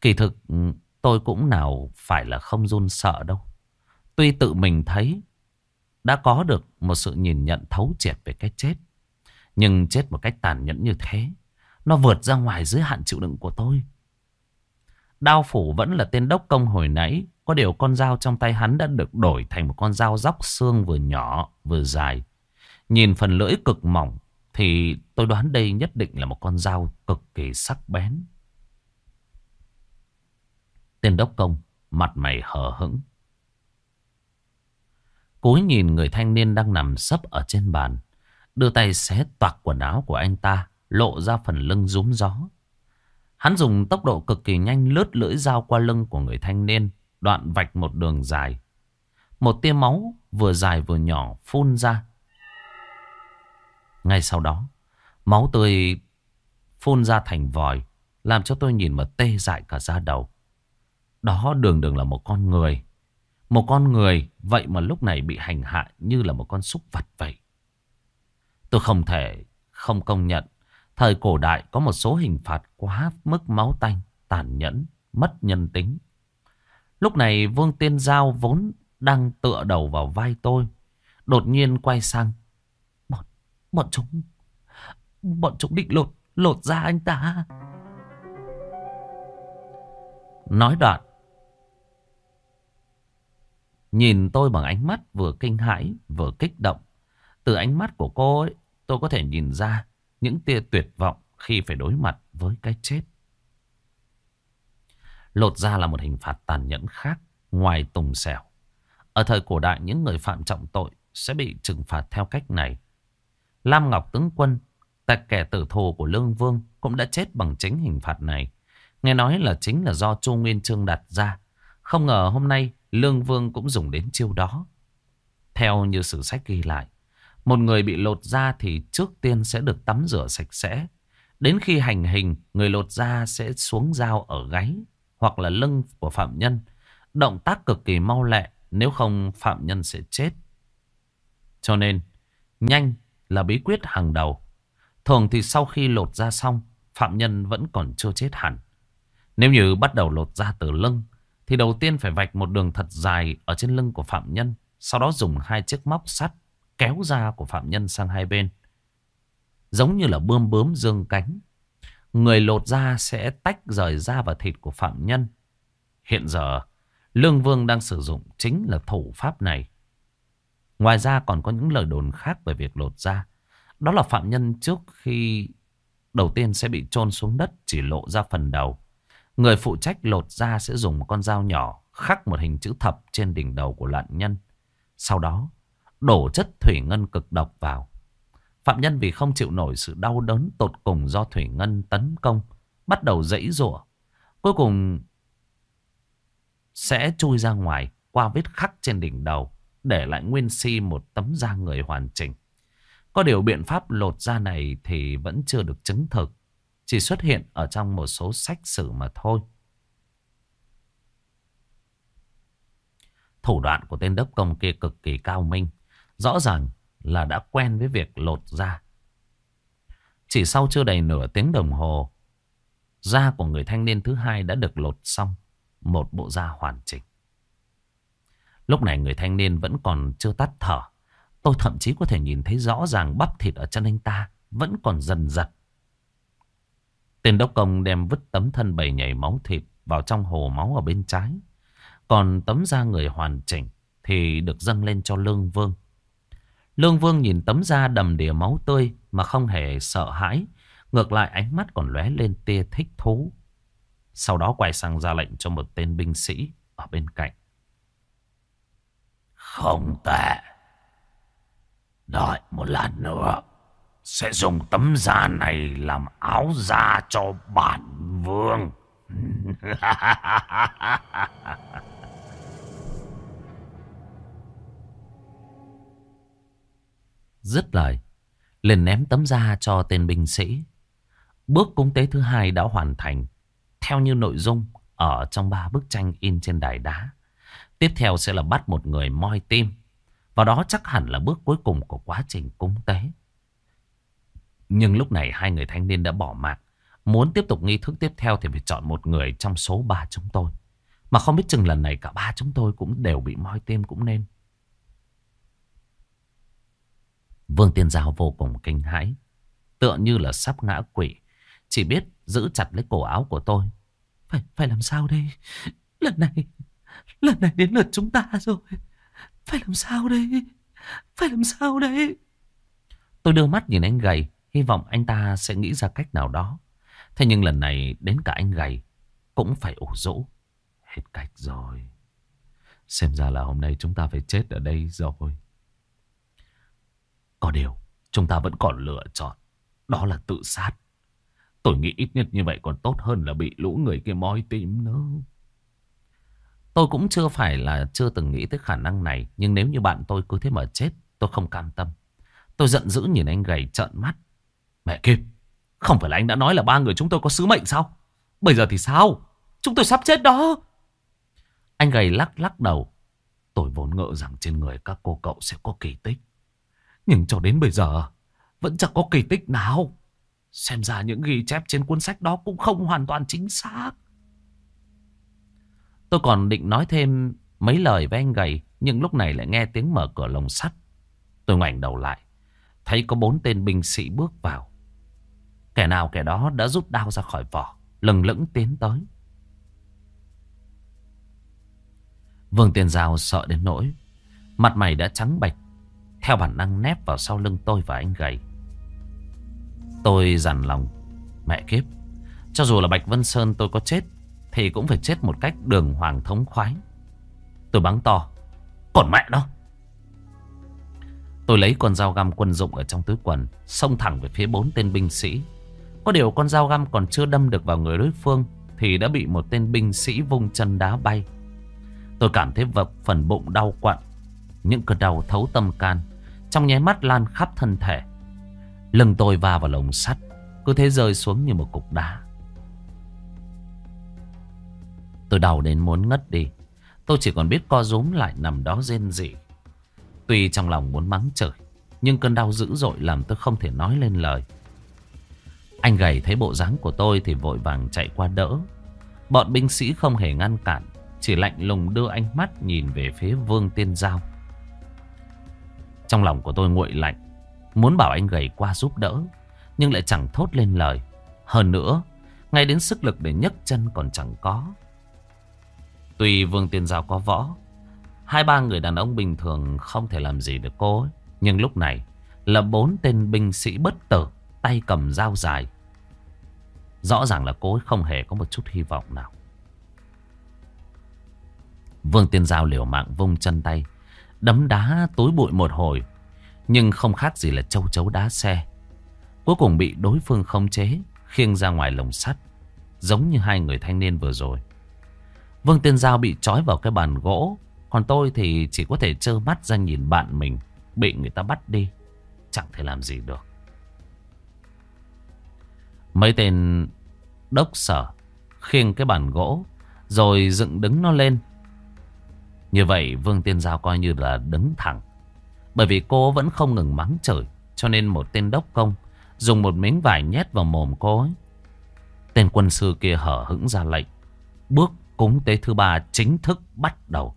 Kỳ thực ừ, tôi cũng nào phải là không run sợ đâu. Tuy tự mình thấy đã có được một sự nhìn nhận thấu triệt về cái chết. Nhưng chết một cách tàn nhẫn như thế, nó vượt ra ngoài dưới hạn chịu đựng của tôi. Đao phủ vẫn là tên đốc công hồi nãy, có điều con dao trong tay hắn đã được đổi thành một con dao róc xương vừa nhỏ vừa dài. Nhìn phần lưỡi cực mỏng thì tôi đoán đây nhất định là một con dao cực kỳ sắc bén. Tên đốc công mặt mày hờ hững. Cúi nhìn người thanh niên đang nằm sấp ở trên bàn. Đưa tay xé toạc quần áo của anh ta. Lộ ra phần lưng rúm gió. Hắn dùng tốc độ cực kỳ nhanh lướt lưỡi dao qua lưng của người thanh niên. Đoạn vạch một đường dài. Một tia máu vừa dài vừa nhỏ phun ra. Ngay sau đó. Máu tươi phun ra thành vòi. Làm cho tôi nhìn mà tê dại cả da đầu. Đó đường đường là một con người. Một con người vậy mà lúc này bị hành hạ như là một con súc vật vậy. Tôi không thể không công nhận thời cổ đại có một số hình phạt quá mức máu tanh, tàn nhẫn, mất nhân tính. Lúc này Vương Tiên Giao vốn đang tựa đầu vào vai tôi. Đột nhiên quay sang. Bọn, bọn chúng, bọn chúng định lột, lột ra anh ta. Nói đoạn, Nhìn tôi bằng ánh mắt vừa kinh hãi, vừa kích động. Từ ánh mắt của cô ấy, tôi có thể nhìn ra những tia tuyệt vọng khi phải đối mặt với cái chết. Lột ra là một hình phạt tàn nhẫn khác, ngoài tùng xẻo. Ở thời cổ đại, những người phạm trọng tội sẽ bị trừng phạt theo cách này. Lam Ngọc tướng quân Tại kẻ tử thù của Lương Vương cũng đã chết bằng chính hình phạt này. Nghe nói là chính là do Chu Nguyên Trương đặt ra. Không ngờ hôm nay Lương Vương cũng dùng đến chiêu đó. Theo như sử sách ghi lại, một người bị lột da thì trước tiên sẽ được tắm rửa sạch sẽ. Đến khi hành hình, người lột da sẽ xuống dao ở gáy hoặc là lưng của phạm nhân. Động tác cực kỳ mau lẹ, nếu không phạm nhân sẽ chết. Cho nên, nhanh là bí quyết hàng đầu. Thường thì sau khi lột da xong, phạm nhân vẫn còn chưa chết hẳn. Nếu như bắt đầu lột da từ lưng, thì đầu tiên phải vạch một đường thật dài ở trên lưng của phạm nhân. Sau đó dùng hai chiếc móc sắt kéo da của phạm nhân sang hai bên. Giống như là bươm bướm dương cánh. Người lột da sẽ tách rời da và thịt của phạm nhân. Hiện giờ, Lương Vương đang sử dụng chính là thủ pháp này. Ngoài ra còn có những lời đồn khác về việc lột da. Đó là phạm nhân trước khi đầu tiên sẽ bị chôn xuống đất chỉ lộ ra phần đầu. Người phụ trách lột da sẽ dùng một con dao nhỏ khắc một hình chữ thập trên đỉnh đầu của nạn nhân. Sau đó, đổ chất thủy ngân cực độc vào. Phạm nhân vì không chịu nổi sự đau đớn tột cùng do thủy ngân tấn công, bắt đầu dãy rủa. Cuối cùng sẽ chui ra ngoài qua vết khắc trên đỉnh đầu, để lại nguyên si một tấm da người hoàn chỉnh. Có điều biện pháp lột da này thì vẫn chưa được chứng thực, chỉ xuất hiện ở trong một số sách sử mà thôi. Thủ đoạn của tên đốc công kia cực kỳ cao minh. Rõ ràng là đã quen với việc lột da. Chỉ sau chưa đầy nửa tiếng đồng hồ, da của người thanh niên thứ hai đã được lột xong. Một bộ da hoàn chỉnh. Lúc này người thanh niên vẫn còn chưa tắt thở. Tôi thậm chí có thể nhìn thấy rõ ràng bắp thịt ở chân anh ta vẫn còn dần dật. Tên đốc công đem vứt tấm thân bầy nhảy máu thịt vào trong hồ máu ở bên trái. Còn tấm da người hoàn chỉnh thì được dâng lên cho Lương Vương. Lương Vương nhìn tấm da đầm đìa máu tươi mà không hề sợ hãi. Ngược lại ánh mắt còn lóe lên tia thích thú. Sau đó quay sang ra lệnh cho một tên binh sĩ ở bên cạnh. Không tệ. Đợi một lần nữa. Sẽ dùng tấm da này làm áo da cho bản vương. Dứt lời, liền ném tấm da cho tên binh sĩ. Bước cúng tế thứ hai đã hoàn thành, theo như nội dung ở trong ba bức tranh in trên đài đá. Tiếp theo sẽ là bắt một người moi tim. Và đó chắc hẳn là bước cuối cùng của quá trình cúng tế. Nhưng lúc này hai người thanh niên đã bỏ mạng. Muốn tiếp tục nghi thức tiếp theo thì phải chọn một người trong số ba chúng tôi. Mà không biết chừng lần này cả ba chúng tôi cũng đều bị moi tim cũng nên. Vương Tiên Giao vô cùng kinh hãi. Tựa như là sắp ngã quỷ. Chỉ biết giữ chặt lấy cổ áo của tôi. Phải, phải làm sao đây? Lần này, lần này đến lượt chúng ta rồi. Phải làm sao đây? Phải làm sao đây? Tôi đưa mắt nhìn anh gầy. Hy vọng anh ta sẽ nghĩ ra cách nào đó. Thế nhưng lần này đến cả anh gầy cũng phải ủ rũ. Hết cách rồi. Xem ra là hôm nay chúng ta phải chết ở đây rồi. Có điều, chúng ta vẫn còn lựa chọn. Đó là tự sát. Tôi nghĩ ít nhất như vậy còn tốt hơn là bị lũ người kia moi tim nữa. Tôi cũng chưa phải là chưa từng nghĩ tới khả năng này. Nhưng nếu như bạn tôi cứ thế mà chết, tôi không cam tâm. Tôi giận dữ nhìn anh gầy trợn mắt. Mẹ kiếp, không phải là anh đã nói là ba người chúng tôi có sứ mệnh sao? Bây giờ thì sao? Chúng tôi sắp chết đó. Anh gầy lắc lắc đầu. Tôi vốn ngờ rằng trên người các cô cậu sẽ có kỳ tích. Nhưng cho đến bây giờ Vẫn chẳng có kỳ tích nào Xem ra những ghi chép trên cuốn sách đó Cũng không hoàn toàn chính xác Tôi còn định nói thêm Mấy lời với anh gầy Nhưng lúc này lại nghe tiếng mở cửa lồng sắt Tôi ngoảnh đầu lại Thấy có bốn tên binh sĩ bước vào Kẻ nào kẻ đó đã rút đao ra khỏi vỏ Lừng lững tiến tới. Vương Tiền Giao sợ đến nỗi Mặt mày đã trắng bạch theo bản năng nép vào sau lưng tôi và anh gầy. Tôi dằn lòng Mẹ kiếp Cho dù là Bạch Vân Sơn tôi có chết Thì cũng phải chết một cách đường hoàng thống khoái. Tôi bắn to Còn mẹ nó. Tôi lấy con dao găm quân dụng ở trong túi quần, xông thẳng về phía bốn tên binh sĩ. Có điều con dao găm còn chưa đâm được vào người đối phương thì đã bị một tên binh sĩ vung chân đá bay. Tôi cảm thấy vật phần bụng đau quặn, những cơn đau thấu tâm can, trong nháy mắt lan khắp thân thể. Lưng tôi va vào lồng sắt, cứ thế rơi xuống như một cục đá. Tôi đau đến muốn ngất đi. Tôi chỉ còn biết co rúm lại nằm đó rên rỉ. Tuy trong lòng muốn mắng trời, nhưng cơn đau dữ dội làm tôi không thể nói lên lời. Anh gầy thấy bộ dáng của tôi thì vội vàng chạy qua đỡ. Bọn binh sĩ không hề ngăn cản, chỉ lạnh lùng đưa ánh mắt nhìn về phía Vương Tiên Giao. Trong lòng của tôi nguội lạnh, muốn bảo anh gầy qua giúp đỡ, nhưng lại chẳng thốt lên lời. Hơn nữa, ngay đến sức lực để nhấc chân còn chẳng có. Tuy Vương Tiên Giao có võ, hai ba người đàn ông bình thường không thể làm gì được cô ấy. Nhưng lúc này là bốn tên binh sĩ bất tử, tay cầm dao dài. Rõ ràng là cô ấy không hề có một chút hy vọng nào. Vương Tiên Giao liều mạng vung chân tay, đấm đá tối bụi một hồi, nhưng không khác gì là châu chấu đá xe. Cuối cùng bị đối phương khống chế, khiêng ra ngoài lồng sắt, giống như hai người thanh niên vừa rồi. Vương Tiên Giao bị trói vào cái bàn gỗ, còn tôi thì chỉ có thể trơ mắt ra nhìn bạn mình bị người ta bắt đi, chẳng thể làm gì được. Mấy tên đốc sở khiêng cái bàn gỗ rồi dựng đứng nó lên. Như vậy Vương Tiên Giao coi như là đứng thẳng. Bởi vì cô vẫn không ngừng mắng chửi, cho nên một tên đốc công dùng một miếng vải nhét vào mồm cô ấy. Tên quân sư kia hở hững ra lệnh. Bước cúng tế thứ ba chính thức bắt đầu.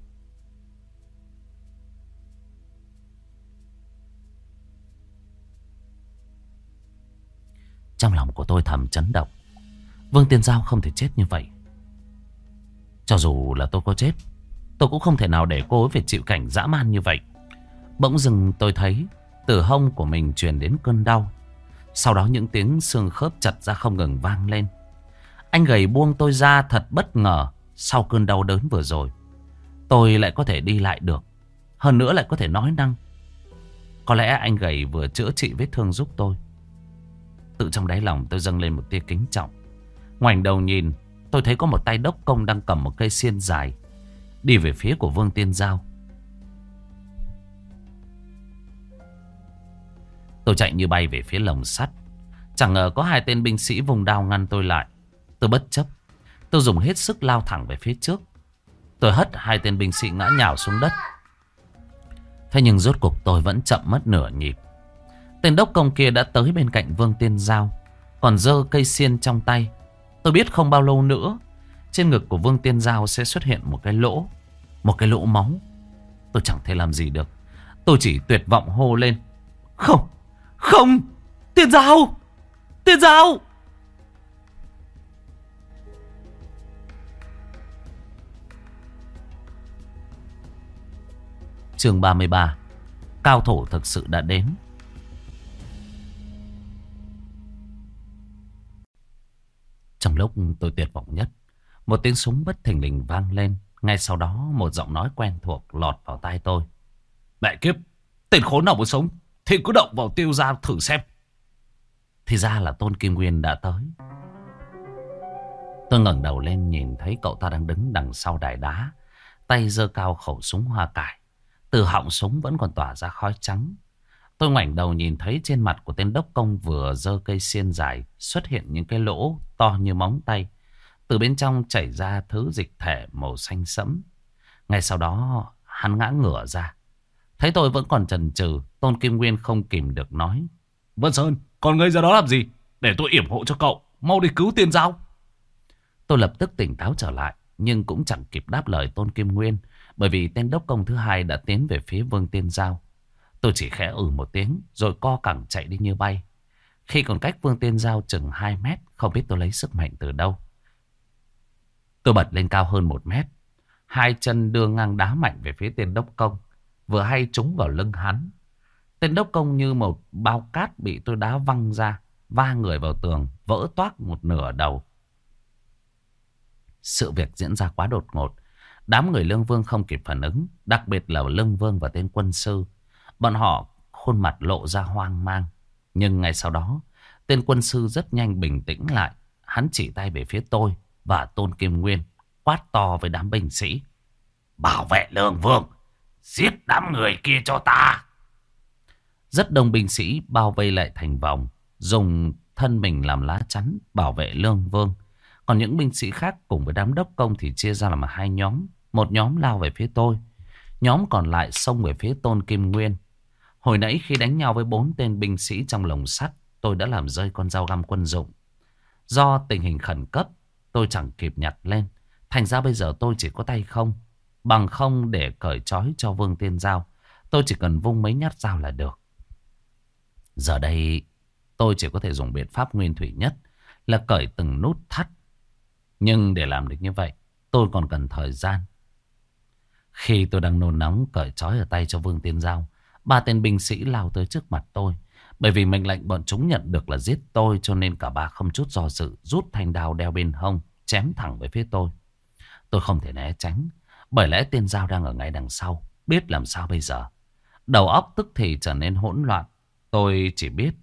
Trong lòng của tôi thầm chấn động. Vương Tiên Giao không thể chết như vậy. Cho dù là tôi có chết, tôi cũng không thể nào để cô ấy phải chịu cảnh dã man như vậy. Bỗng dừng tôi thấy từ hông của mình truyền đến cơn đau. Sau đó những tiếng xương khớp chặt ra không ngừng vang lên. Anh gầy buông tôi ra thật bất ngờ sau cơn đau đớn vừa rồi. Tôi lại có thể đi lại được. Hơn nữa lại có thể nói năng. Có lẽ anh gầy vừa chữa trị vết thương giúp tôi. Tự trong đáy lòng tôi dâng lên một tia kính trọng. Ngoảnh đầu nhìn, tôi thấy có một tay đốc công đang cầm một cây xiên dài. Đi về phía của Vương Tiên Giao. Tôi chạy như bay về phía lồng sắt. Chẳng ngờ có hai tên binh sĩ vùng đao ngăn tôi lại. Tôi bất chấp. Tôi dùng hết sức lao thẳng về phía trước. Tôi hất hai tên binh sĩ ngã nhào xuống đất. Thế nhưng rốt cuộc tôi vẫn chậm mất nửa nhịp. Tên đốc công kia đã tới bên cạnh Vương Tiên Giao. Còn dơ cây xiên trong tay. Tôi biết không bao lâu nữa. Trên ngực của Vương Tiên Giao sẽ xuất hiện một cái lỗ. Một cái lỗ máu. Tôi chẳng thể làm gì được. Tôi chỉ tuyệt vọng hô lên. Không! Không! Tiên Giao! Tiên Giao! chương 33 Cao thủ thực sự đã đến Trong lúc tôi tuyệt vọng nhất Một tiếng súng bất thình lình vang lên. Ngay sau đó một giọng nói quen thuộc lọt vào tai tôi. Mẹ kiếp Tên khốn nào muốn sống? Thì cứ động vào tiêu ra thử xem. Thì ra là Tôn Kim Nguyên đã tới. Tôi ngẩng đầu lên nhìn thấy cậu ta đang đứng đằng sau đài đá Tay giơ cao khẩu súng hoa cải. Từ họng súng vẫn còn tỏa ra khói trắng. Tôi ngoảnh đầu nhìn thấy trên mặt của tên đốc công vừa giơ cây xiên dài xuất hiện những cái lỗ to như móng tay. Từ bên trong chảy ra thứ dịch thể màu xanh sẫm. Ngay sau đó hắn ngã ngửa ra. Thấy tôi vẫn còn chần chừ, Tôn Kim Nguyên không kìm được nói. Vân Sơn, còn ngươi ra đó làm gì? Để tôi yểm hộ cho cậu, mau đi cứu tiên giao. Tôi lập tức tỉnh táo trở lại, nhưng cũng chẳng kịp đáp lời Tôn Kim Nguyên. Bởi vì tên đốc công thứ hai đã tiến về phía Vương Tiên Giao. Tôi chỉ khẽ ừ một tiếng rồi co cẳng chạy đi như bay. Khi còn cách Vương Tiên Giao chừng 2 mét, không biết tôi lấy sức mạnh từ đâu. Tôi bật lên cao hơn 1 mét. Hai chân đưa ngang đá mạnh về phía tên đốc công. Vừa hay trúng vào lưng hắn. Tên đốc công như một bao cát bị tôi đá văng ra. Va người vào tường, vỡ toác một nửa đầu. Sự việc diễn ra quá đột ngột. Đám người Lương Vương không kịp phản ứng, đặc biệt là Lương Vương và tên quân sư. Bọn họ khuôn mặt lộ ra hoang mang. Nhưng ngay sau đó, tên quân sư rất nhanh bình tĩnh lại. Hắn chỉ tay về phía tôi và Tôn Kim Nguyên, quát to với đám binh sĩ. Bảo vệ lương vương, giết đám người kia cho ta. Rất đông binh sĩ bao vây lại thành vòng, dùng thân mình làm lá chắn bảo vệ lương vương. Còn những binh sĩ khác cùng với đám đốc công thì chia ra làm hai nhóm. Một nhóm lao về phía tôi, nhóm còn lại xông về phía Tôn Kim Nguyên. Hồi nãy khi đánh nhau với bốn tên binh sĩ trong lồng sắt, tôi đã làm rơi con dao găm quân dụng. Do tình hình khẩn cấp, tôi chẳng kịp nhặt lên. Thành ra bây giờ tôi chỉ có tay không. Bằng không để cởi trói cho Vương Tiên Giao. Tôi chỉ cần vung mấy nhát dao là được. Giờ đây tôi chỉ có thể dùng biện pháp nguyên thủy nhất là cởi từng nút thắt. Nhưng để làm được như vậy, tôi còn cần thời gian. Khi tôi đang nôn nóng cởi trói ở tay cho Vương Tiên Giao, ba tên binh sĩ lao tới trước mặt tôi. Bởi vì mệnh lệnh bọn chúng nhận được là giết tôi cho nên cả ba không chút do dự rút thanh đao đeo bên hông, chém thẳng về phía tôi. Tôi không thể né tránh, bởi lẽ tên Giao đang ở ngay đằng sau, biết làm sao bây giờ. Đầu óc tức thì trở nên hỗn loạn, tôi chỉ biết.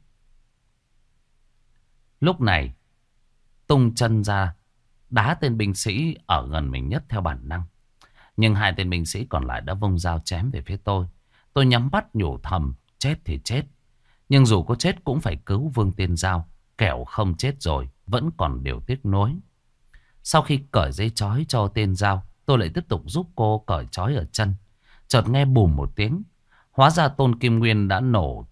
Lúc này, tung chân ra, đá tên binh sĩ ở gần mình nhất theo bản năng. Nhưng hai tên binh sĩ còn lại đã vung dao chém về phía tôi. Tôi nhắm mắt nhủ thầm, chết thì chết. Nhưng dù có chết cũng phải cứu Vương Tiên Giao. Kẻo không chết rồi, vẫn còn điều tiếc nối. Sau khi cởi dây chói cho tên Giao, tôi lại tiếp tục giúp cô cởi chói ở chân. Chợt nghe bùm một tiếng. Hóa ra Tôn Kim Nguyên đã nổ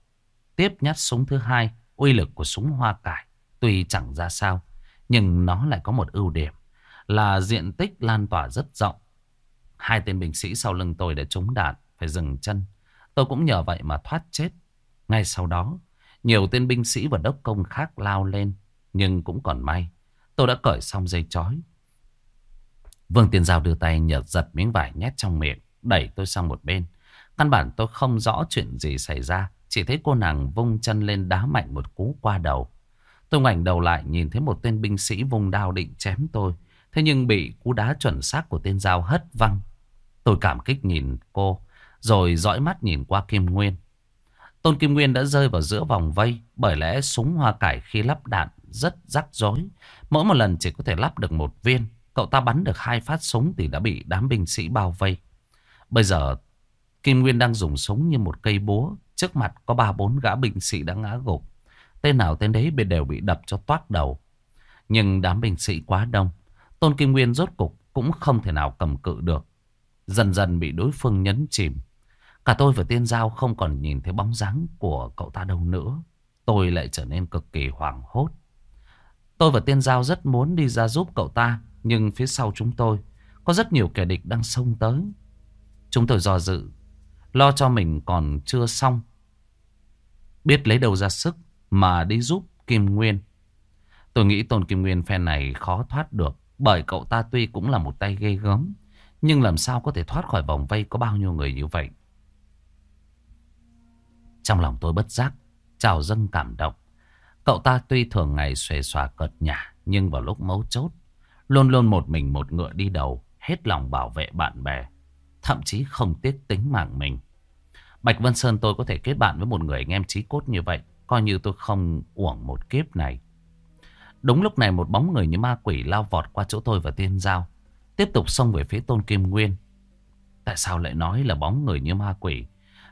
tiếp nhát súng thứ hai. Uy lực của súng hoa cải tuy chẳng ra sao, nhưng nó lại có một ưu điểm là diện tích lan tỏa rất rộng. Hai tên binh sĩ sau lưng tôi đã trúng đạn, phải dừng chân. Tôi cũng nhờ vậy mà thoát chết. Ngay sau đó, nhiều tên binh sĩ và đốc công khác lao lên. Nhưng cũng còn may, tôi đã cởi xong dây chói. Vương Tiên Giao đưa tay nhợt giật miếng vải nhét trong miệng, đẩy tôi sang một bên. Căn bản tôi không rõ chuyện gì xảy ra, chỉ thấy cô nàng vung chân lên đá mạnh một cú qua đầu. Tôi ngoảnh đầu lại nhìn thấy một tên binh sĩ vùng đao định chém tôi. Thế nhưng bị cú đá chuẩn xác của tên dao hất văng. Tôi cảm kích nhìn cô, rồi dõi mắt nhìn qua Kim Nguyên. Tôn Kim Nguyên đã rơi vào giữa vòng vây, bởi lẽ súng hoa cải khi lắp đạn rất rắc rối. Mỗi một lần chỉ có thể lắp được một viên. Cậu ta bắn được hai phát súng thì đã bị đám binh sĩ bao vây. Bây giờ Kim Nguyên đang dùng súng như một cây búa. Trước mặt có ba bốn gã binh sĩ đã ngã gục. Tên nào tên đấy đều bị đập cho toát đầu. Nhưng đám binh sĩ quá đông. Tôn Kim Nguyên rốt cục cũng không thể nào cầm cự được. Dần dần bị đối phương nhấn chìm. Cả tôi và Tiên Giao không còn nhìn thấy bóng dáng của cậu ta đâu nữa. Tôi lại trở nên cực kỳ hoảng hốt. Tôi và Tiên Giao rất muốn đi ra giúp cậu ta. Nhưng phía sau chúng tôi có rất nhiều kẻ địch đang xông tới. Chúng tôi do dự. Lo cho mình còn chưa xong. Biết lấy đầu ra sức mà đi giúp Kim Nguyên. Tôi nghĩ Tôn Kim Nguyên phe này khó thoát được. Bởi cậu ta tuy cũng là một tay ghê gớm. Nhưng làm sao có thể thoát khỏi vòng vây có bao nhiêu người như vậy. Trong lòng tôi bất giác, trào dâng cảm động. Cậu ta tuy thường ngày xuề xòa cợt nhả, nhưng vào lúc mấu chốt, luôn luôn một mình một ngựa đi đầu, hết lòng bảo vệ bạn bè, thậm chí không tiếc tính mạng mình. Bạch Vân Sơn tôi có thể kết bạn với một người anh em trí cốt như vậy, coi như tôi không uổng một kiếp này. Đúng lúc này một bóng người như ma quỷ lao vọt qua chỗ tôi và tiên giao, tiếp tục xông về phía Tôn Kim Nguyên. Tại sao lại nói là bóng người như ma quỷ?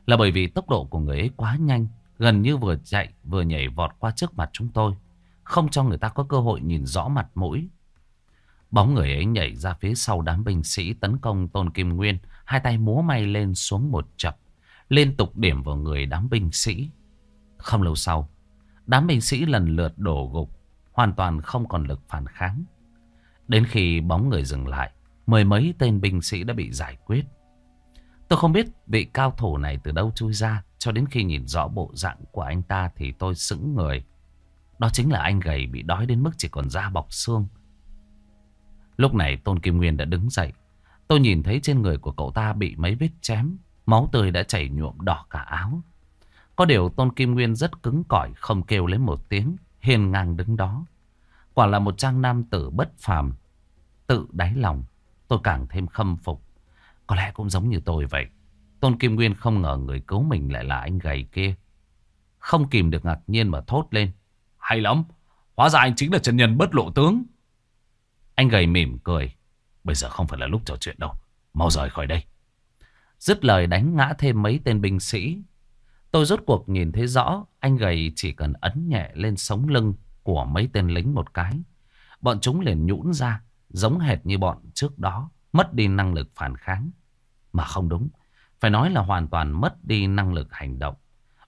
Là bởi vì tốc độ của người ấy quá nhanh, gần như vừa chạy vừa nhảy vọt qua trước mặt chúng tôi, không cho người ta có cơ hội nhìn rõ mặt mũi. Bóng người ấy nhảy ra phía sau đám binh sĩ tấn công Tôn Kim Nguyên, hai tay múa may lên xuống một chập, liên tục điểm vào người đám binh sĩ. Không lâu sau, đám binh sĩ lần lượt đổ gục, hoàn toàn không còn lực phản kháng. Đến khi bóng người dừng lại, mười mấy tên binh sĩ đã bị giải quyết. Tôi không biết vị cao thủ này từ đâu chui ra, cho đến khi nhìn rõ bộ dạng của anh ta thì tôi sững người. Đó chính là anh gầy bị đói đến mức chỉ còn da bọc xương. Lúc này Tôn Kim Nguyên đã đứng dậy. Tôi nhìn thấy trên người của cậu ta bị mấy vết chém. Máu tươi đã chảy nhuộm đỏ cả áo. Có điều Tôn Kim Nguyên rất cứng cỏi không kêu lên một tiếng. Hiền ngang đứng đó. Quả là một trang nam tử bất phàm. Tự đáy lòng tôi càng thêm khâm phục. Có lẽ cũng giống như tôi vậy. Tôn Kim Nguyên không ngờ người cứu mình lại là anh gầy kia. Không kìm được ngạc nhiên mà thốt lên. Hay lắm. Hóa ra anh chính là chân nhân bất lộ tướng. Anh gầy mỉm cười. Bây giờ không phải là lúc trò chuyện đâu. Mau rời khỏi đây. Dứt lời đánh ngã thêm mấy tên binh sĩ. Tôi rốt cuộc nhìn thấy rõ anh gầy chỉ cần ấn nhẹ lên sống lưng của mấy tên lính một cái. Bọn chúng liền nhũn ra, giống hệt như bọn trước đó, mất đi năng lực phản kháng. Mà không đúng, phải nói là hoàn toàn mất đi năng lực hành động.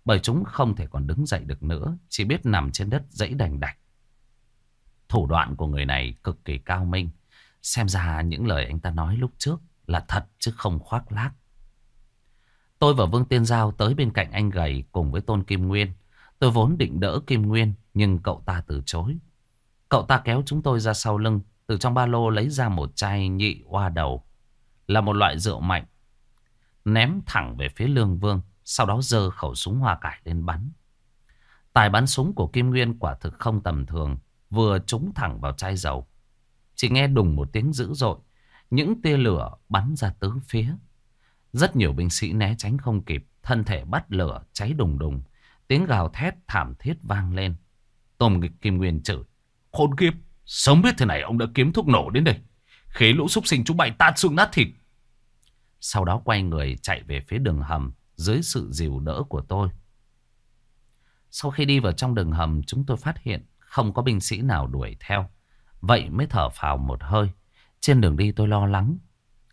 Bởi chúng không thể còn đứng dậy được nữa, chỉ biết nằm trên đất dãy đành đạch. Thủ đoạn của người này cực kỳ cao minh. Xem ra những lời anh ta nói lúc trước là thật chứ không khoác lác. Tôi và Vương Tiên Giao tới bên cạnh anh gầy cùng với Tôn Kim Nguyên. Tôi vốn định đỡ Kim Nguyên nhưng cậu ta từ chối. Cậu ta kéo chúng tôi ra sau lưng, từ trong ba lô lấy ra một chai nhị hoa đầu. Là một loại rượu mạnh. Ném thẳng về phía Lương Vương, sau đó giơ khẩu súng hoa cải lên bắn. Tài bắn súng của Kim Nguyên quả thực không tầm thường, vừa trúng thẳng vào chai dầu. Chỉ nghe đùng một tiếng dữ dội, những tia lửa bắn ra tứ phía. Rất nhiều binh sĩ né tránh không kịp, thân thể bắt lửa cháy đùng đùng. Tiếng gào thét thảm thiết vang lên. Tôm nghịch Kim Nguyên chửi. Khốn kiếp, sớm biết thế này ông đã kiếm thuốc nổ đến đây. Khế lũ súc sinh chúng bay tan xương nát thịt. Sau đó quay người chạy về phía đường hầm dưới sự dìu đỡ của tôi. Sau khi đi vào trong đường hầm chúng tôi phát hiện không có binh sĩ nào đuổi theo. Vậy mới thở phào một hơi. Trên đường đi tôi lo lắng.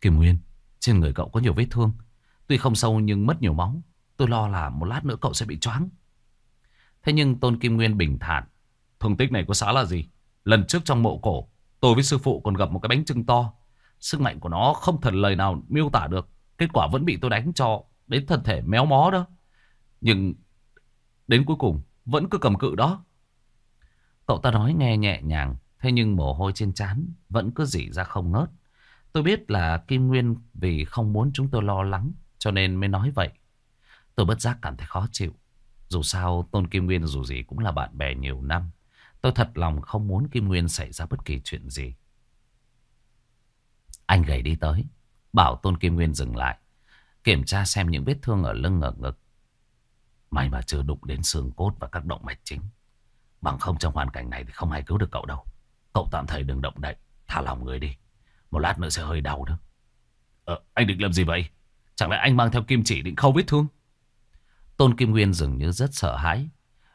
Kim Nguyên, trên người cậu có nhiều vết thương. Tuy không sâu nhưng mất nhiều máu. Tôi lo là một lát nữa cậu sẽ bị choáng. Thế nhưng Tôn Kim Nguyên bình thản. Thương tích này có xã là gì? Lần trước trong mộ cổ, tôi với sư phụ còn gặp một cái bánh trưng to. Sức mạnh của nó không thần lời nào miêu tả được. Kết quả vẫn bị tôi đánh cho đến thân thể méo mó đó. Nhưng đến cuối cùng vẫn cứ cầm cự đó. Cậu ta nói nghe nhẹ nhàng. Thế nhưng mồ hôi trên trán vẫn cứ dỉ ra không ngớt. Tôi biết là Kim Nguyên vì không muốn chúng tôi lo lắng, cho nên mới nói vậy. Tôi bất giác cảm thấy khó chịu. Dù sao, Tôn Kim Nguyên dù gì cũng là bạn bè nhiều năm. Tôi thật lòng không muốn Kim Nguyên xảy ra bất kỳ chuyện gì. Anh gầy đi tới. Bảo Tôn Kim Nguyên dừng lại. Kiểm tra xem những vết thương ở lưng ở ngực. May mà chưa đụng đến xương cốt và các động mạch chính. Bằng không trong hoàn cảnh này thì không ai cứu được cậu đâu. Cậu tạm thời đừng động đậy. Thả lòng người đi. Một lát nữa sẽ hơi đau đó. Ờ, anh định làm gì vậy? Chẳng lẽ anh mang theo kim chỉ định khâu vết thương? Tôn Kim Nguyên dường như rất sợ hãi.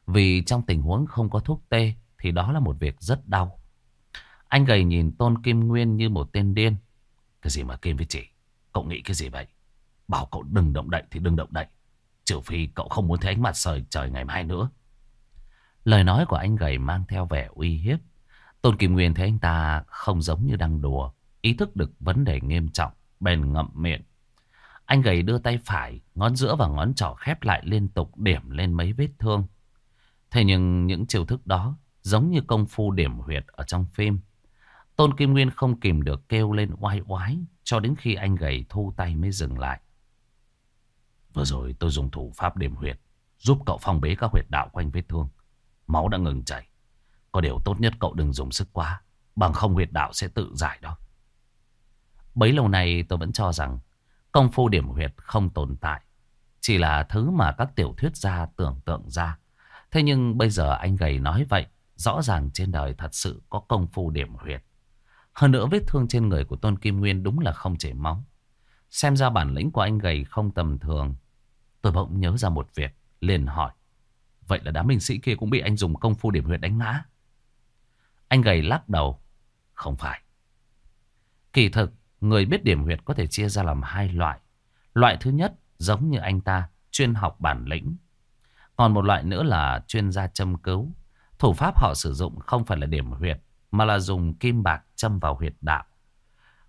Vì trong tình huống không có thuốc tê thì đó là một việc rất đau. Anh gầy nhìn Tôn Kim Nguyên như một tên điên. Cái gì mà kim với chị? Cậu nghĩ cái gì vậy? Bảo cậu đừng động đậy thì đừng động đậy. Trừ phi cậu không muốn thấy ánh mặt trời trời ngày mai nữa. Lời nói của anh gầy mang theo vẻ uy hiếp. Tôn Kim Nguyên thấy anh ta không giống như đang đùa. Ý thức được vấn đề nghiêm trọng. Bèn ngậm miệng. Anh gầy đưa tay phải, ngón giữa và ngón trỏ khép lại liên tục điểm lên mấy vết thương. Thế nhưng những chiêu thức đó giống như công phu điểm huyệt ở trong phim. Tôn Kim Nguyên không kìm được kêu lên oai oái, cho đến khi anh gầy thu tay mới dừng lại. Vừa rồi tôi dùng thủ pháp điểm huyệt, giúp cậu phong bế các huyệt đạo quanh vết thương. Máu đã ngừng chảy. Có điều tốt nhất cậu đừng dùng sức quá. Bằng không huyệt đạo sẽ tự giải đó. Bấy lâu nay tôi vẫn cho rằng, công phu điểm huyệt không tồn tại. Chỉ là thứ mà các tiểu thuyết gia tưởng tượng ra. Thế nhưng bây giờ anh gầy nói vậy. Rõ ràng trên đời thật sự có công phu điểm huyệt. Hơn nữa vết thương trên người của Tôn Kim Nguyên đúng là không chảy máu. Xem ra bản lĩnh của anh gầy không tầm thường. Tôi bỗng nhớ ra một việc. Liền hỏi. Vậy là đám binh sĩ kia cũng bị anh dùng công phu điểm huyệt đánh ngã. Anh gầy lắc đầu. Không phải. Kỳ thực, người biết điểm huyệt có thể chia ra làm hai loại. Loại thứ nhất, giống như anh ta, chuyên học bản lĩnh. Còn một loại nữa là chuyên gia châm cứu. Thủ pháp họ sử dụng không phải là điểm huyệt, mà là dùng kim bạc châm vào huyệt đạo.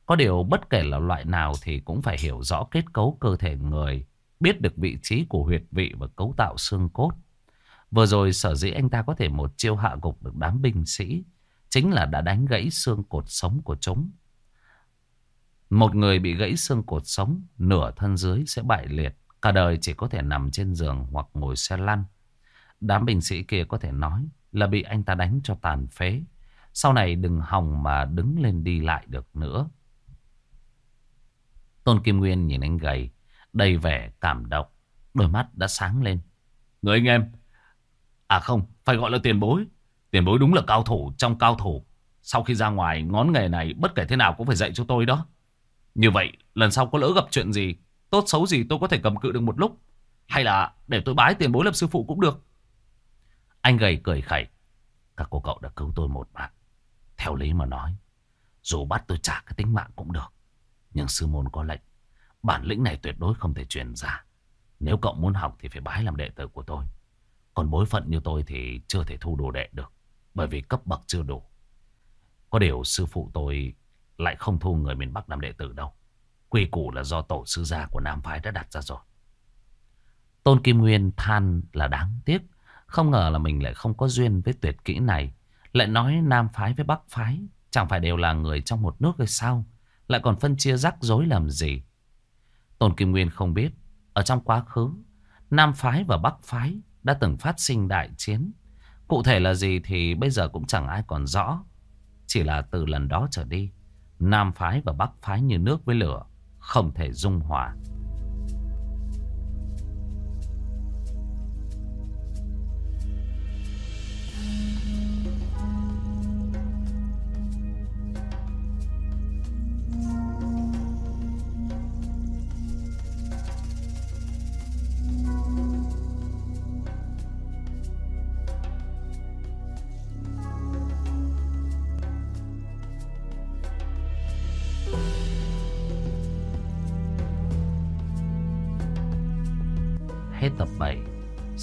Có điều bất kể là loại nào thì cũng phải hiểu rõ kết cấu cơ thể người, biết được vị trí của huyệt vị và cấu tạo xương cốt. Vừa rồi sở dĩ anh ta có thể một chiêu hạ gục được đám binh sĩ, chính là đã đánh gãy xương cột sống của chúng. Một người bị gãy xương cột sống, nửa thân dưới sẽ bại liệt, cả đời chỉ có thể nằm trên giường hoặc ngồi xe lăn. Đám binh sĩ kia có thể nói là bị anh ta đánh cho tàn phế. Sau này đừng hòng mà đứng lên đi lại được nữa. Tôn Kim Nguyên nhìn anh gầy, đầy vẻ cảm động, đôi mắt đã sáng lên. Người anh em, À không, phải gọi là tiền bối. Tiền bối đúng là cao thủ trong cao thủ. Sau khi ra ngoài, ngón nghề này bất kể thế nào cũng phải dạy cho tôi đó. Như vậy, lần sau có lỡ gặp chuyện gì, tốt xấu gì tôi có thể cầm cự được một lúc. Hay là để tôi bái tiền bối làm sư phụ cũng được. Anh gầy cười khẩy. Các cô cậu đã cứu tôi một mạng. Theo lý mà nói, dù bắt tôi trả cái tính mạng cũng được. Nhưng sư môn có lệnh, bản lĩnh này tuyệt đối không thể truyền ra. Nếu cậu muốn học thì phải bái làm đệ tử của tôi. Còn bối phận như tôi thì chưa thể thu đồ đệ được. Bởi vì cấp bậc chưa đủ. Có điều sư phụ tôi lại không thu người miền Bắc làm đệ tử đâu. Quy củ là do tổ sư gia của Nam Phái đã đặt ra rồi. Tôn Kim Nguyên than là đáng tiếc. Không ngờ là mình lại không có duyên với tuyệt kỹ này. Lại nói Nam Phái với Bắc Phái. Chẳng phải đều là người trong một nước hay sao? Lại còn phân chia rắc rối làm gì? Tôn Kim Nguyên không biết. Ở trong quá khứ, Nam Phái và Bắc Phái đã từng phát sinh đại chiến. Cụ thể là gì thì bây giờ cũng chẳng ai còn rõ. Chỉ là từ lần đó trở đi, Nam Phái và Bắc Phái như nước với lửa, không thể dung hòa.